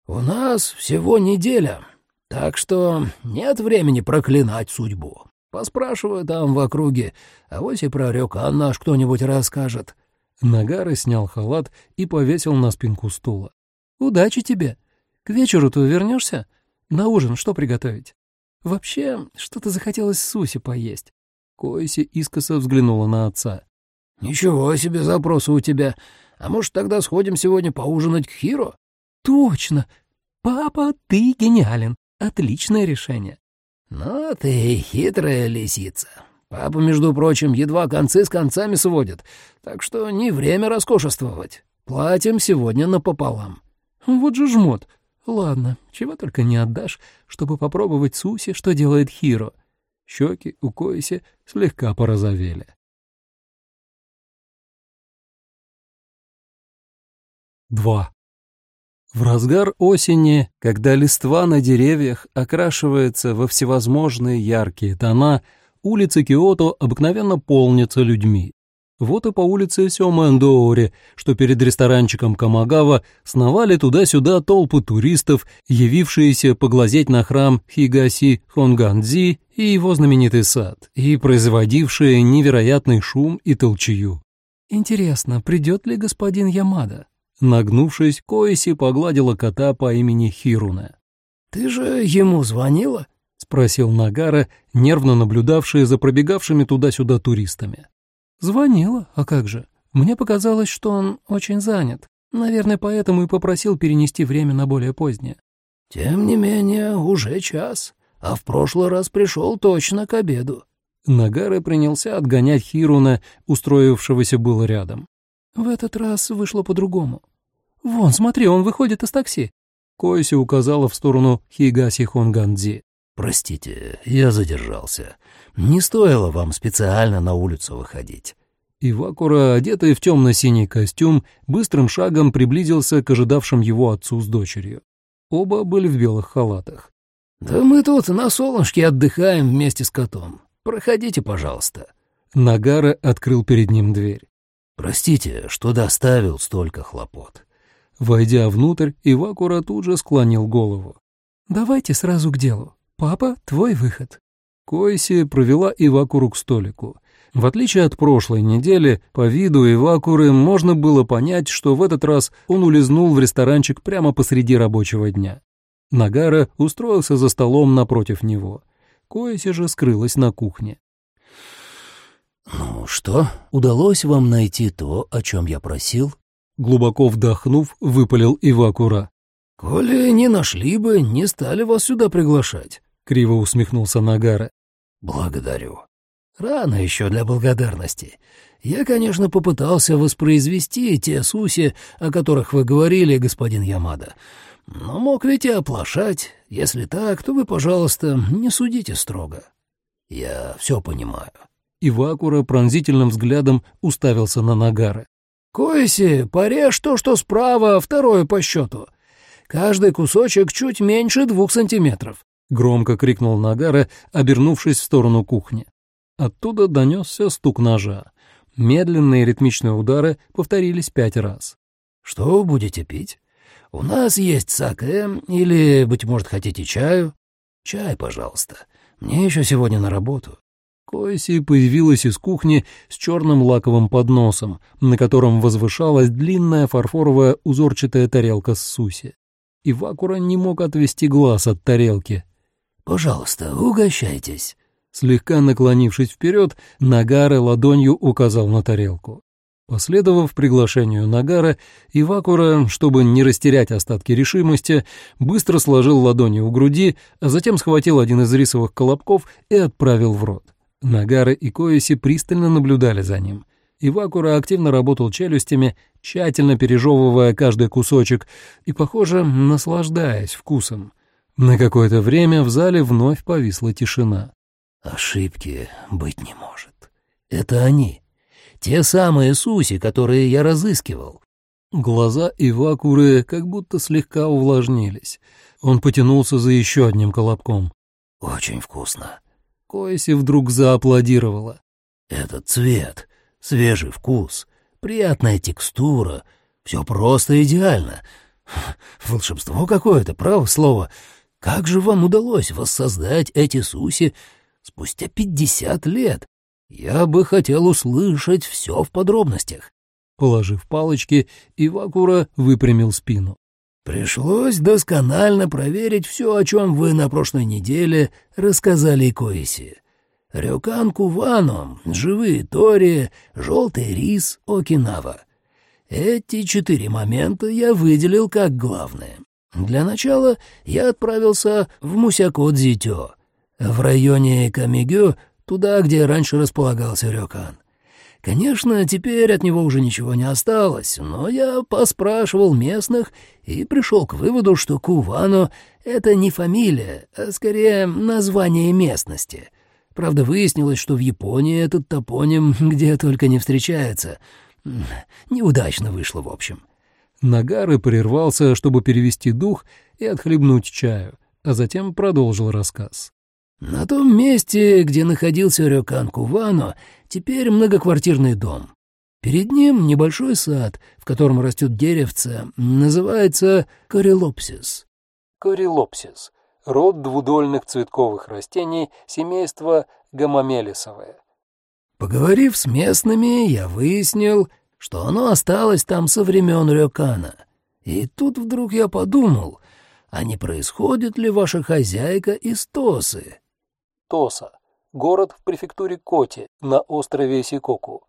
У нас всего неделя, так что нет времени проклинать судьбу. Поспрашиваю там в округе, а вось и про Рёкан наш кто-нибудь расскажет. Нагары снял халат и повесил на спинку стула. «Удачи тебе!» К вечеру-то вернешься? На ужин что приготовить? Вообще, что-то захотелось суси поесть. Койси искоса взглянула на отца. «Ничего себе запросы у тебя. А может, тогда сходим сегодня поужинать к Хиро?» «Точно! Папа, ты гениален. Отличное решение». «Ну ты хитрая лисица. Папа, между прочим, едва концы с концами сводит, так что не время роскошествовать. Платим сегодня напополам». «Вот же жмот. Ладно, чего только не отдашь, чтобы попробовать суси, что делает Хиро. Щеки у Коиси слегка порозовели. Два. В разгар осени, когда листва на деревьях окрашивается во всевозможные яркие тона, улицы Киото обыкновенно полнятся людьми. Вот и по улице Сёмэндоори, что перед ресторанчиком Камагава сновали туда-сюда толпы туристов, явившиеся поглазеть на храм Хигаси Хонгандзи и его знаменитый сад, и производившие невероятный шум и толчью. «Интересно, придет ли господин Ямада?» Нагнувшись, Коиси погладила кота по имени Хируна. «Ты же ему звонила?» — спросил Нагара, нервно наблюдавший за пробегавшими туда-сюда туристами. «Звонила, а как же? Мне показалось, что он очень занят. Наверное, поэтому и попросил перенести время на более позднее». «Тем не менее, уже час, а в прошлый раз пришел точно к обеду». Нагары принялся отгонять Хируна, устроившегося было рядом. «В этот раз вышло по-другому. Вон, смотри, он выходит из такси». Койси указала в сторону Хигаси Хонгандзи. «Простите, я задержался. Не стоило вам специально на улицу выходить». Ивакура, одетый в темно-синий костюм, быстрым шагом приблизился к ожидавшим его отцу с дочерью. Оба были в белых халатах. «Да мы тут на солнышке отдыхаем вместе с котом. Проходите, пожалуйста». Нагара открыл перед ним дверь. «Простите, что доставил столько хлопот». Войдя внутрь, Ивакура тут же склонил голову. «Давайте сразу к делу. «Папа, твой выход». Койси провела Ивакуру к столику. В отличие от прошлой недели, по виду Ивакуры можно было понять, что в этот раз он улизнул в ресторанчик прямо посреди рабочего дня. Нагара устроился за столом напротив него. Койси же скрылась на кухне. «Ну что, удалось вам найти то, о чем я просил?» Глубоко вдохнув, выпалил Ивакура. «Коли не нашли бы, не стали вас сюда приглашать», — криво усмехнулся Нагара. «Благодарю. Рано еще для благодарности. Я, конечно, попытался воспроизвести те суси, о которых вы говорили, господин Ямада, но мог ведь и оплошать. Если так, то вы, пожалуйста, не судите строго. Я все понимаю». Ивакура пронзительным взглядом уставился на Нагара. «Койси, порежь то, что справа, второе по счету. Каждый кусочек чуть меньше двух сантиметров», — громко крикнул Нагара, обернувшись в сторону кухни. Оттуда донесся стук ножа. Медленные ритмичные удары повторились пять раз. «Что будете пить? У нас есть саке или, быть может, хотите чаю?» Чай, пожалуйста. Мне еще сегодня на работу». Койси появилась из кухни с черным лаковым подносом, на котором возвышалась длинная фарфоровая узорчатая тарелка с суси. И Вакура не мог отвести глаз от тарелки. «Пожалуйста, угощайтесь». Слегка наклонившись вперед, Нагары ладонью указал на тарелку. Последовав приглашению Нагара, Ивакура, чтобы не растерять остатки решимости, быстро сложил ладони у груди, а затем схватил один из рисовых колобков и отправил в рот. Нагара и Коиси пристально наблюдали за ним. Ивакура активно работал челюстями, тщательно пережевывая каждый кусочек и, похоже, наслаждаясь вкусом. На какое-то время в зале вновь повисла тишина. «Ошибки быть не может. Это они». Те самые суси, которые я разыскивал. Глаза Ивакуры как будто слегка увлажнились. Он потянулся за еще одним колобком. «Очень вкусно». Койси вдруг зааплодировала. «Этот цвет, свежий вкус, приятная текстура, все просто идеально. Волшебство какое-то, право слово. Как же вам удалось воссоздать эти суси спустя пятьдесят лет? Я бы хотел услышать все в подробностях. Положив палочки, Ивакура выпрямил спину. Пришлось досконально проверить все, о чем вы на прошлой неделе рассказали Коиси. Рюкан Кувану, живые Тори, желтый рис, Окинава. Эти четыре момента я выделил как главные. Для начала я отправился в Мусякодзитё. В районе Камигё туда, где раньше располагался Рёкан. Конечно, теперь от него уже ничего не осталось, но я поспрашивал местных и пришел к выводу, что Кувано — это не фамилия, а скорее название местности. Правда, выяснилось, что в Японии этот топоним где только не встречается. Неудачно вышло, в общем. Нагары прервался, чтобы перевести дух и отхлебнуть чаю, а затем продолжил рассказ. На том месте, где находился Рёкан Кувано, теперь многоквартирный дом. Перед ним небольшой сад, в котором растет деревце, называется корелопсис. Корелопсис — род двудольных цветковых растений семейства гомомелисовое. Поговорив с местными, я выяснил, что оно осталось там со времен Рёкана. И тут вдруг я подумал, а не происходит ли ваша хозяйка из Тосы? Тоса, город в префектуре Коти на острове Сикоку.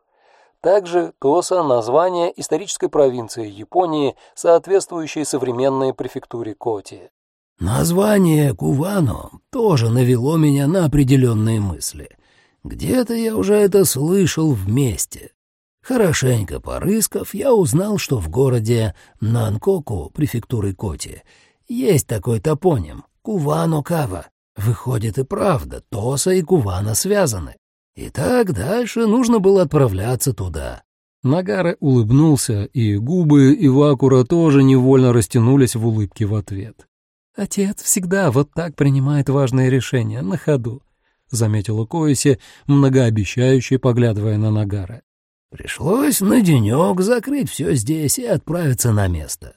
Также Тоса – название исторической провинции Японии, соответствующей современной префектуре Коти. Название Кувано тоже навело меня на определенные мысли. Где-то я уже это слышал вместе. Хорошенько порыскав, я узнал, что в городе Нанкоку, префектуры Коти, есть такой топоним — Кувано-Кава. Выходит и правда, Тоса и Кувана связаны. И так дальше нужно было отправляться туда. Нагара улыбнулся, и губы Ивакура тоже невольно растянулись в улыбке в ответ. «Отец всегда вот так принимает важные решения, на ходу», — заметила Коиси, многообещающе поглядывая на Нагара. «Пришлось на денек закрыть все здесь и отправиться на место.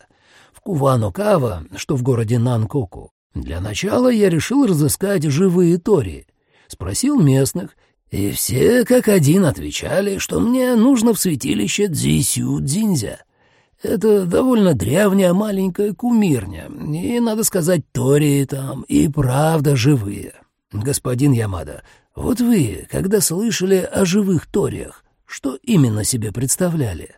В Кувану-Кава, что в городе Нанкоку, для начала я решил разыскать живые Тори. Спросил местных, и все как один отвечали, что мне нужно в святилище Дзисю Дзинзя. Это довольно древняя маленькая кумирня, и, надо сказать, Тори там и правда живые. Господин Ямада, вот вы, когда слышали о живых Ториях, что именно себе представляли?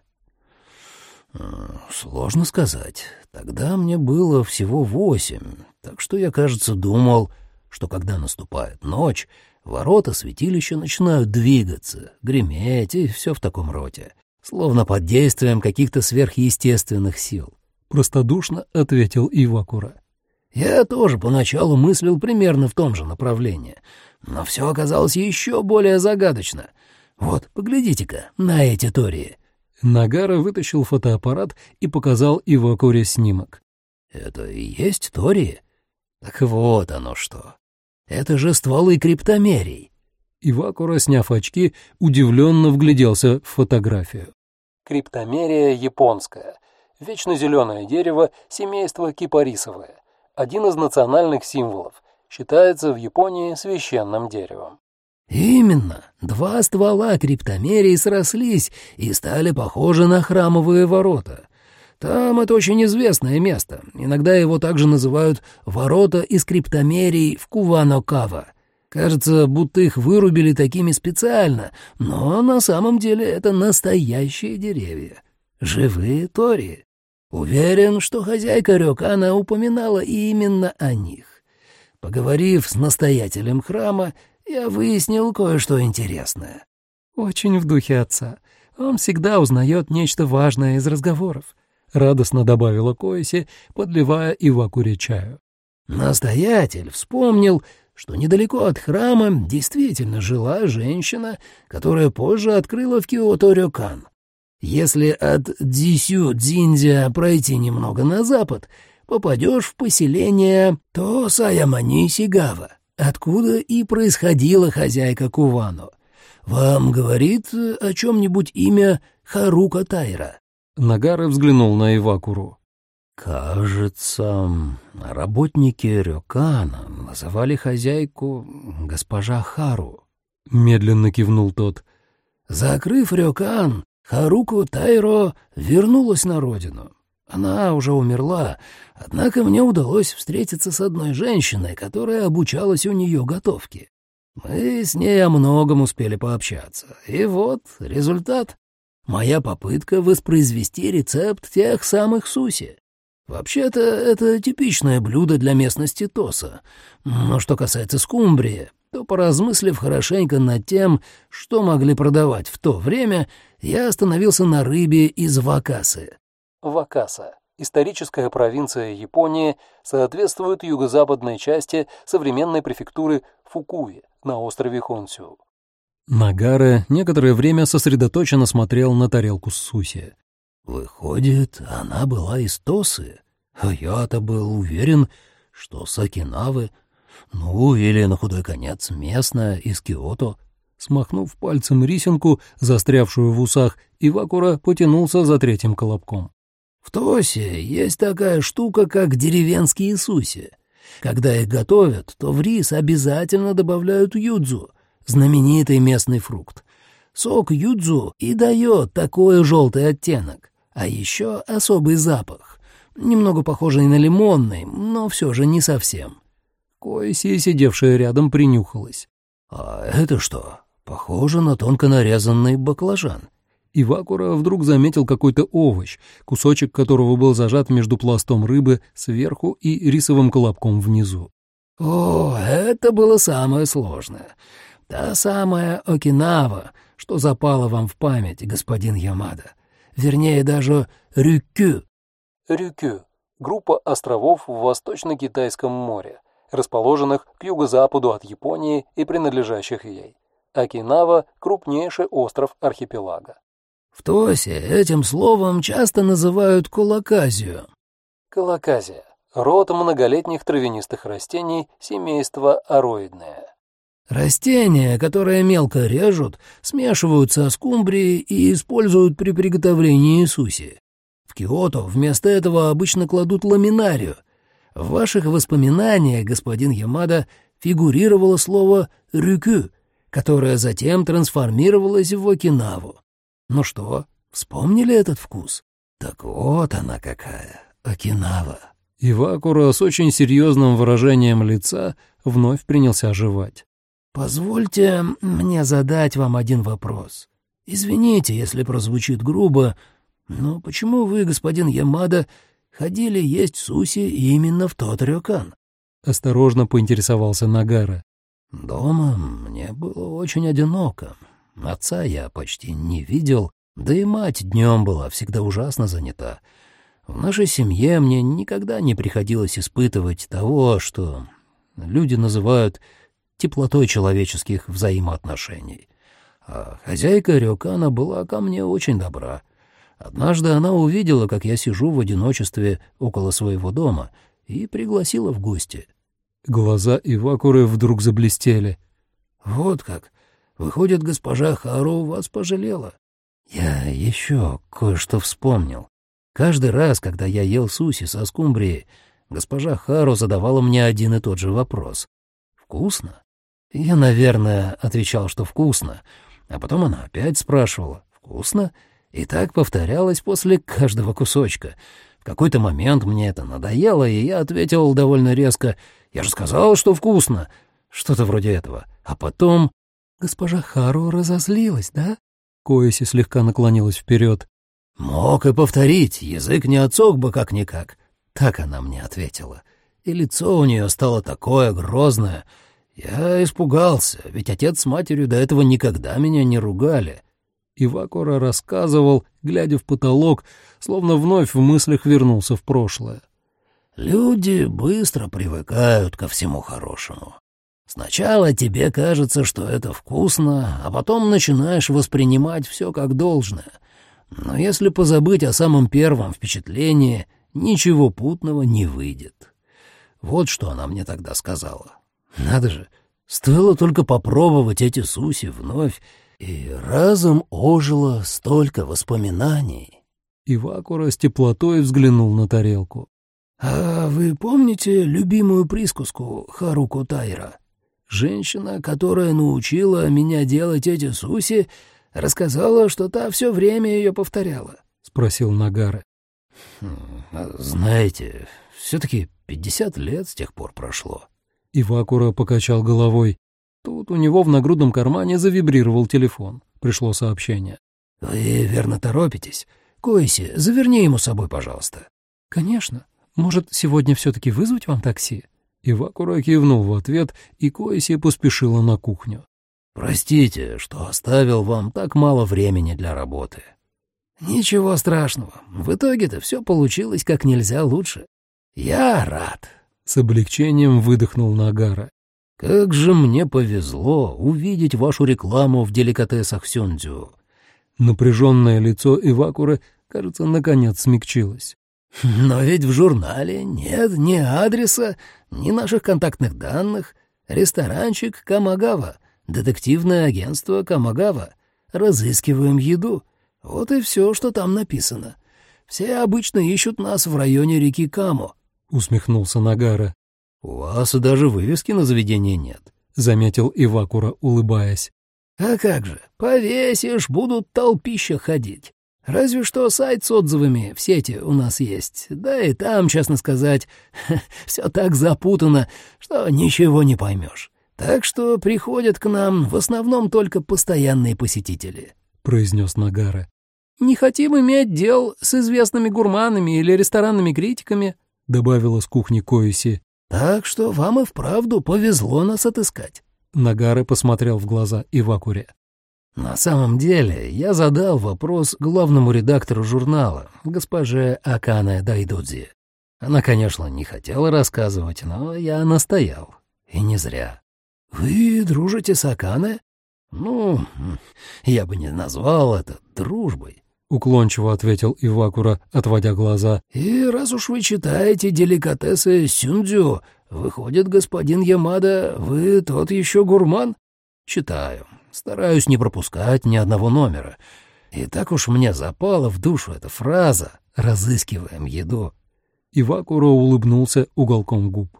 Сложно сказать. Тогда мне было всего восемь, так что я, кажется, думал, что когда наступает ночь, ворота святилища начинают двигаться, греметь и все в таком роде, словно под действием каких-то сверхъестественных сил. Простодушно ответил Ивакура. Я тоже поначалу мыслил примерно в том же направлении, но все оказалось еще более загадочно. Вот, поглядите-ка на эти тории. Нагара вытащил фотоаппарат и показал Ивакуре снимок. «Это и есть тории?» Так вот оно что. Это же стволы криптомерий. Ивакура, сняв очки, удивленно вгляделся в фотографию. Криптомерия японская. Вечно зеленое дерево семейства кипарисовое. Один из национальных символов. считается в Японии священным деревом. Именно. Два ствола криптомерии срослись и стали похожи на храмовые ворота. Там это очень известное место. Иногда его также называют «ворота из криптомерий в Кувано-Кава». Кажется, будто их вырубили такими специально, но на самом деле это настоящие деревья. Живые тори. Уверен, что хозяйка Рёкана упоминала именно о них. Поговорив с настоятелем храма, я выяснил кое-что интересное. Очень в духе отца. Он всегда узнает нечто важное из разговоров. Радостно добавила Коэси, подливая Ивакуре чаю. Настоятель вспомнил, что недалеко от храма действительно жила женщина, которая позже открыла в Киото Рёкан. Если от Дзисю Дзиндзя пройти немного на запад, попадешь в поселение Тосаямани Сигава откуда и происходила хозяйка Кувану. Вам говорит о чем-нибудь имя Харука Тайра?» Нагары взглянул на Ивакуру. «Кажется, работники Рёкана называли хозяйку госпожа Хару», — медленно кивнул тот. «Закрыв Рёкан, Харуку Тайро вернулась на родину. Она уже умерла, однако мне удалось встретиться с одной женщиной, которая обучалась у нее готовке. Мы с ней о многом успели пообщаться. И вот результат. Моя попытка воспроизвести рецепт тех самых суси. Вообще-то это типичное блюдо для местности Тоса. Но что касается скумбрии, то, поразмыслив хорошенько над тем, что могли продавать в то время, я остановился на рыбе из вакасы. Вакаса, историческая провинция Японии, соответствует юго-западной части современной префектуры Фукуи на острове Хонсю. Нагара некоторое время сосредоточенно смотрел на тарелку с суси. «Выходит, она была из Тосы, а я-то был уверен, что с Окинавы, ну или на худой конец местная из Киото». Смахнув пальцем рисинку, застрявшую в усах, Ивакура потянулся за третьим колобком. В Тосе есть такая штука, как деревенские суси. Когда их готовят, то в рис обязательно добавляют юдзу, знаменитый местный фрукт. Сок юдзу и дает такой желтый оттенок, а еще особый запах, немного похожий на лимонный, но все же не совсем. Коэси, сидевшая рядом, принюхалась. «А это что? Похоже на тонко нарезанный баклажан». Ивакура вдруг заметил какой-то овощ, кусочек которого был зажат между пластом рыбы сверху и рисовым колобком внизу. «О, это было самое сложное. Та самая Окинава, что запала вам в память, господин Ямада. Вернее, даже Рюкю». Рюкю — группа островов в Восточно-Китайском море, расположенных к юго-западу от Японии и принадлежащих ей. Окинава — крупнейший остров архипелага. В Тосе этим словом часто называют колоказию. Колоказия – род многолетних травянистых растений семейства ароидные. Растения, которые мелко режут, смешивают со скумбрией и используют при приготовлении суси. В Киото вместо этого обычно кладут ламинарию. В ваших воспоминаниях, господин Ямада, фигурировало слово «рюкю», которое затем трансформировалось в Окинаву. Ну что, вспомнили этот вкус? Так вот она какая, Окинава. Ивакура с очень серьезным выражением лица вновь принялся оживать. «Позвольте мне задать вам один вопрос. Извините, если прозвучит грубо, но почему вы, господин Ямада, ходили есть суси именно в тот рёкан?» Осторожно поинтересовался Нагара. «Дома мне было очень одиноко. Отца я почти не видел, да и мать днем была всегда ужасно занята. В нашей семье мне никогда не приходилось испытывать того, что люди называют теплотой человеческих взаимоотношений. А хозяйка Рёкана была ко мне очень добра. Однажды она увидела, как я сижу в одиночестве около своего дома, и пригласила в гости. Глаза Ивакуры вдруг заблестели. «Вот как. Выходит, госпожа Хару вас пожалела. Я еще кое-что вспомнил. Каждый раз, когда я ел суси со скумбрией, госпожа Хару задавала мне один и тот же вопрос. вкусно?» Я, наверное, отвечал, что вкусно, а потом она опять спрашивала «вкусно?» и так повторялось после каждого кусочка. В какой-то момент мне это надоело, и я ответил довольно резко «я же сказал, что вкусно!» Что-то вроде этого. А потом... «Госпожа Хару разозлилась, да?» Коэси слегка наклонилась вперед. «Мог и повторить, язык не отсох бы как-никак». Так она мне ответила. И лицо у нее стало такое грозное. Я испугался, ведь отец с матерью до этого никогда меня не ругали. Ивакура рассказывал, глядя в потолок, словно вновь в мыслях вернулся в прошлое. «Люди быстро привыкают ко всему хорошему. Сначала тебе кажется, что это вкусно, а потом начинаешь воспринимать все как должное. Но если позабыть о самом первом впечатлении, ничего путного не выйдет. Вот что она мне тогда сказала. Надо же, стоило только попробовать эти суси вновь, и разом ожило столько воспоминаний. Ивакура с теплотой взглянул на тарелку. «А вы помните любимую присказку Харуку Тайра?» Женщина, которая научила меня делать эти суси, рассказала, что та все время ее повторяла. — спросил Нагары. Хм, «Знаете, все-таки пятьдесят лет с тех пор прошло». Ивакура покачал головой. Тут у него в нагрудном кармане завибрировал телефон. Пришло сообщение. «Вы верно торопитесь? Коиси, заверни ему с собой, пожалуйста». «Конечно. Может, сегодня все-таки вызвать вам такси?» Ивакура кивнул в ответ, и Коэси поспешила на кухню. «Простите, что оставил вам так мало времени для работы». «Ничего страшного. В итоге-то все получилось как нельзя лучше. Я рад». С облегчением выдохнул Нагара. «Как же мне повезло увидеть вашу рекламу в деликатесах Сюндзю». Напряженное лицо Ивакуры, кажется, наконец смягчилось. Но ведь в журнале нет ни адреса, ни наших контактных данных. Ресторанчик Камагава, детективное агентство Камагава. Разыскиваем еду. Вот и все, что там написано. Все обычно ищут нас в районе реки Камо. Усмехнулся Нагара. У вас даже вывески на заведение нет, заметил Ивакура, улыбаясь. А как же, повесишь, будут толпища ходить. Разве что сайт с отзывами в сети у нас есть. Да и там, честно сказать, все так запутано, что ничего не поймешь. Так что приходят к нам в основном только постоянные посетители», — произнес Нагара. «Не хотим иметь дел с известными гурманами или ресторанными критиками», — добавила с кухни Коиси. «Так что вам и вправду повезло нас отыскать». Нагары посмотрел в глаза Ивакуре. На самом деле, я задал вопрос главному редактору журнала, госпоже Акане Дайдудзи. Она, конечно, не хотела рассказывать, но я настоял. И не зря. «Вы дружите с Акане?» «Ну, я бы не назвал это дружбой», — уклончиво ответил Ивакура, отводя глаза. «И раз уж вы читаете деликатесы Сюндзю, выходит, господин Ямада, вы тот еще гурман?» «Читаю. Стараюсь не пропускать ни одного номера. И так уж мне запала в душу эта фраза «разыскиваем еду». Ивакуро улыбнулся уголком губ.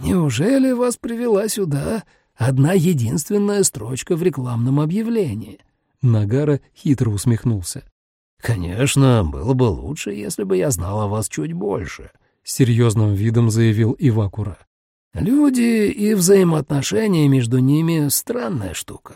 «Неужели вас привела сюда одна единственная строчка в рекламном объявлении?» Нагара хитро усмехнулся. «Конечно, было бы лучше, если бы я знал о вас чуть больше», — серьезным видом заявил Ивакура. «Люди и взаимоотношения между ними — странная штука.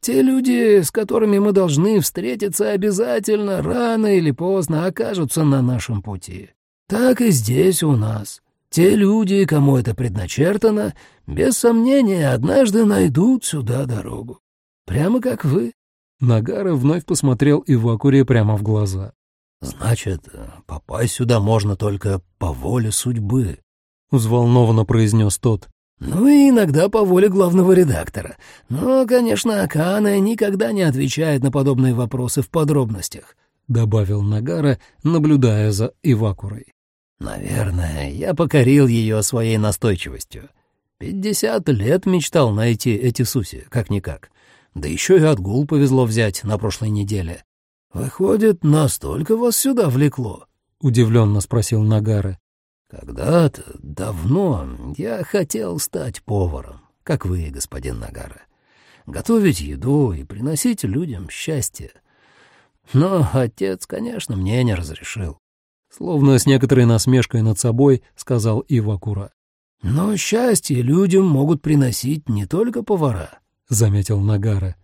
Те люди, с которыми мы должны встретиться, обязательно рано или поздно окажутся на нашем пути. Так и здесь у нас. Те люди, кому это предначертано, без сомнения, однажды найдут сюда дорогу. Прямо как вы. Нагара вновь посмотрел Ивакуре прямо в глаза. «Значит, попасть сюда можно только по воле судьбы», — взволнованно произнес тот. Ну и иногда по воле главного редактора. Но, конечно, Акана никогда не отвечает на подобные вопросы в подробностях», — добавил Нагара, наблюдая за Ивакурой. «Наверное, я покорил ее своей настойчивостью. Пятьдесят лет мечтал найти эти суси, как-никак. Да еще и отгул повезло взять на прошлой неделе. Выходит, настолько вас сюда влекло?» — удивленно спросил Нагара. Когда-то, давно, я хотел стать поваром. как вы, господин Нагара. Готовить еду и приносить людям счастье. Но отец, конечно, мне не разрешил. Словно с некоторой насмешкой над собой сказал Ивакура. «Но счастье людям могут приносить не только повара», — заметил Нагара.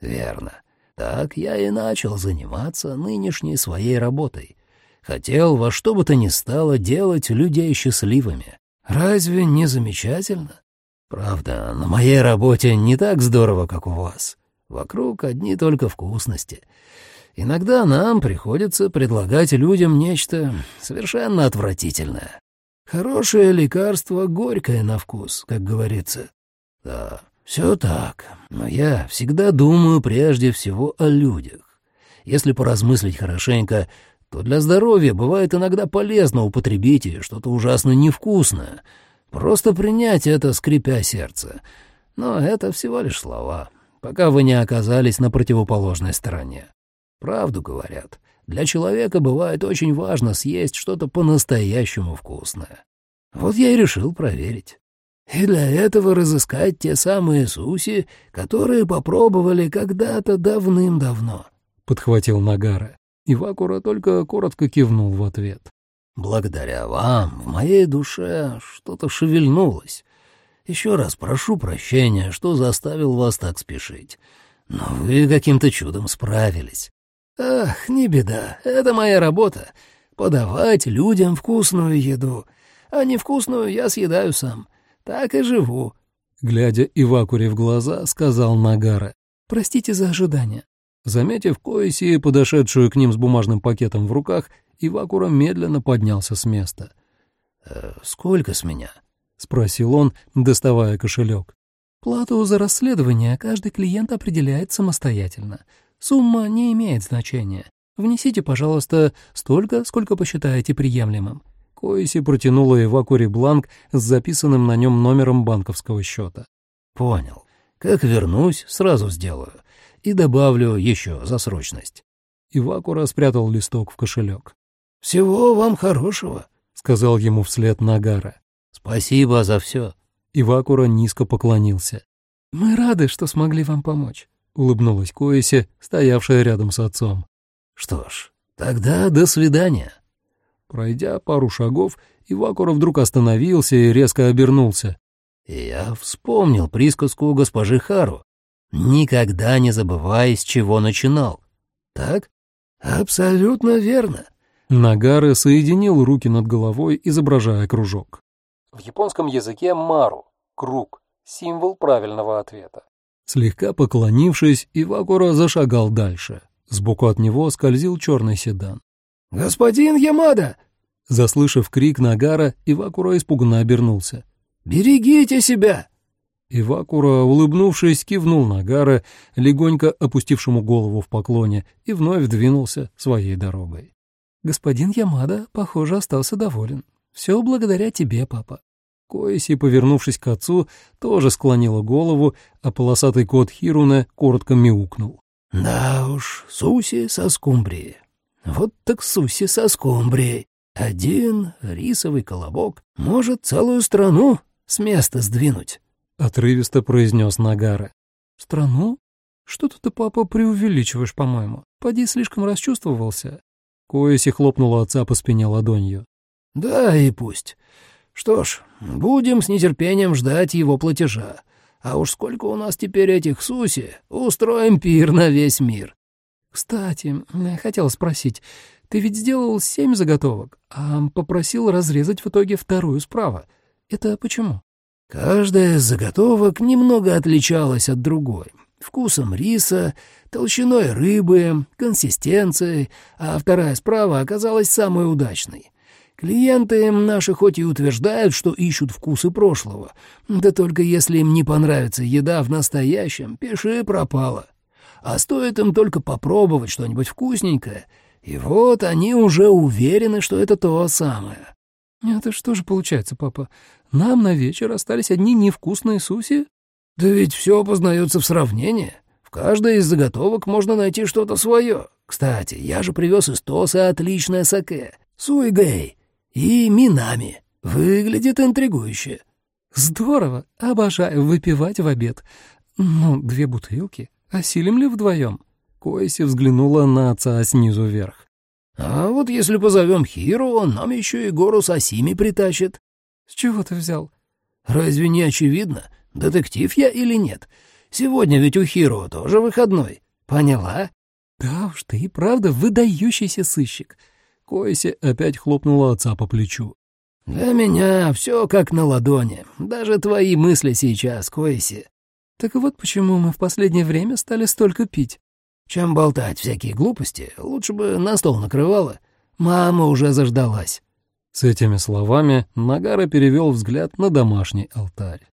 «Верно. Так я и начал заниматься нынешней своей работой. Хотел во что бы то ни стало делать людей счастливыми. Разве не замечательно? Правда, на моей работе не так здорово, как у вас. Вокруг одни только вкусности. Иногда нам приходится предлагать людям нечто совершенно отвратительное. Хорошее лекарство горькое на вкус, как говорится. Да, все так, но я всегда думаю прежде всего о людях. Если поразмыслить хорошенько, то для здоровья бывает иногда полезно употребить что-то ужасно невкусное. Просто принять это, скрипя сердце. Но это всего лишь слова, пока вы не оказались на противоположной стороне. Правду говорят. Для человека бывает очень важно съесть что-то по-настоящему вкусное. Вот я и решил проверить. И для этого разыскать те самые суси, которые попробовали когда-то давным-давно. Подхватил Нагара. Ивакура только коротко кивнул в ответ. «Благодаря вам в моей душе что-то шевельнулось. Еще раз прошу прощения, что заставил вас так спешить. Но вы каким-то чудом справились. Ах, не беда, это моя работа — подавать людям вкусную еду, а невкусную я съедаю сам. Так и живу». Глядя Ивакуре в глаза, сказал Нагара. «Простите за ожидание. Заметив Коиси, подошедшую к ним с бумажным пакетом в руках, Ивакура медленно поднялся с места. «Э, «Сколько с меня?» — спросил он, доставая кошелек. «Плату за расследование каждый клиент определяет самостоятельно. Сумма не имеет значения. Внесите, пожалуйста, столько, сколько посчитаете приемлемым». Коиси протянула Ивакуре бланк с записанным на нем номером банковского счета. «Понял. Как вернусь, сразу сделаю и добавлю еще за срочность». Ивакура спрятал листок в кошелек. «Всего вам хорошего», — сказал ему вслед Нагара. «Спасибо за все». Ивакура низко поклонился. «Мы рады, что смогли вам помочь», — улыбнулась Коиси, стоявшая рядом с отцом. «Что ж, тогда до свидания». Пройдя пару шагов, Ивакура вдруг остановился и резко обернулся. «Я вспомнил присказку госпожи Хару. Никогда не забывай, с чего начинал. Так? Абсолютно верно. Нагары соединил руки над головой, изображая кружок. В японском языке мару — круг, символ правильного ответа. Слегка поклонившись, Ивакура зашагал дальше. Сбоку от него скользил черный седан. «Господин Ямада!» Заслышав крик Нагара, Ивакура испуганно обернулся. «Берегите себя!» Ивакура, улыбнувшись, кивнул Нагара, легонько опустившему голову в поклоне, и вновь двинулся своей дорогой. «Господин Ямада, похоже, остался доволен. Все благодаря тебе, папа». Коиси, повернувшись к отцу, тоже склонила голову, а полосатый кот Хируна коротко мяукнул. «Да уж, суси со скумбрией. Вот так суси со скумбрией. Один рисовый колобок может целую страну с места сдвинуть». — отрывисто произнес Нагара. «Страну? Что-то ты, папа, преувеличиваешь, по-моему. Поди слишком расчувствовался». Коэси хлопнула отца по спине ладонью. «Да и пусть. Что ж, будем с нетерпением ждать его платежа. А уж сколько у нас теперь этих суси, устроим пир на весь мир». «Кстати, хотел спросить, ты ведь сделал семь заготовок, а попросил разрезать в итоге вторую справа. Это почему?» Каждая из заготовок немного отличалась от другой. Вкусом риса, толщиной рыбы, консистенцией, а вторая справа оказалась самой удачной. Клиенты наши хоть и утверждают, что ищут вкусы прошлого, да только если им не понравится еда в настоящем, пиши пропало. А стоит им только попробовать что-нибудь вкусненькое, и вот они уже уверены, что это то самое. «Это что же получается, папа? Нам на вечер остались одни невкусные суси?» «Да ведь все познается в сравнении. В каждой из заготовок можно найти что-то свое. Кстати, я же привез из Тоса отличное саке. Суигэй и Минами. Выглядит интригующе». Здорово, обожаю выпивать в обед. Ну, две бутылки. Осилим ли вдвоем? Коэси взглянула на отца снизу вверх. «А вот если позовем Хиру, он нам еще и гору Сосими притащит». «С чего ты взял?» «Разве не очевидно, детектив я или нет? Сегодня ведь у Хиру тоже выходной. Поняла?» «Да уж, ты и правда выдающийся сыщик». Коэси опять хлопнула отца по плечу. «Для меня все как на ладони, даже твои мысли сейчас, Коэси». «Так вот почему мы в последнее время стали столько пить». Чем болтать всякие глупости, лучше бы на стол накрывала. Мама уже заждалась». С этими словами Нагара перевел взгляд на домашний алтарь.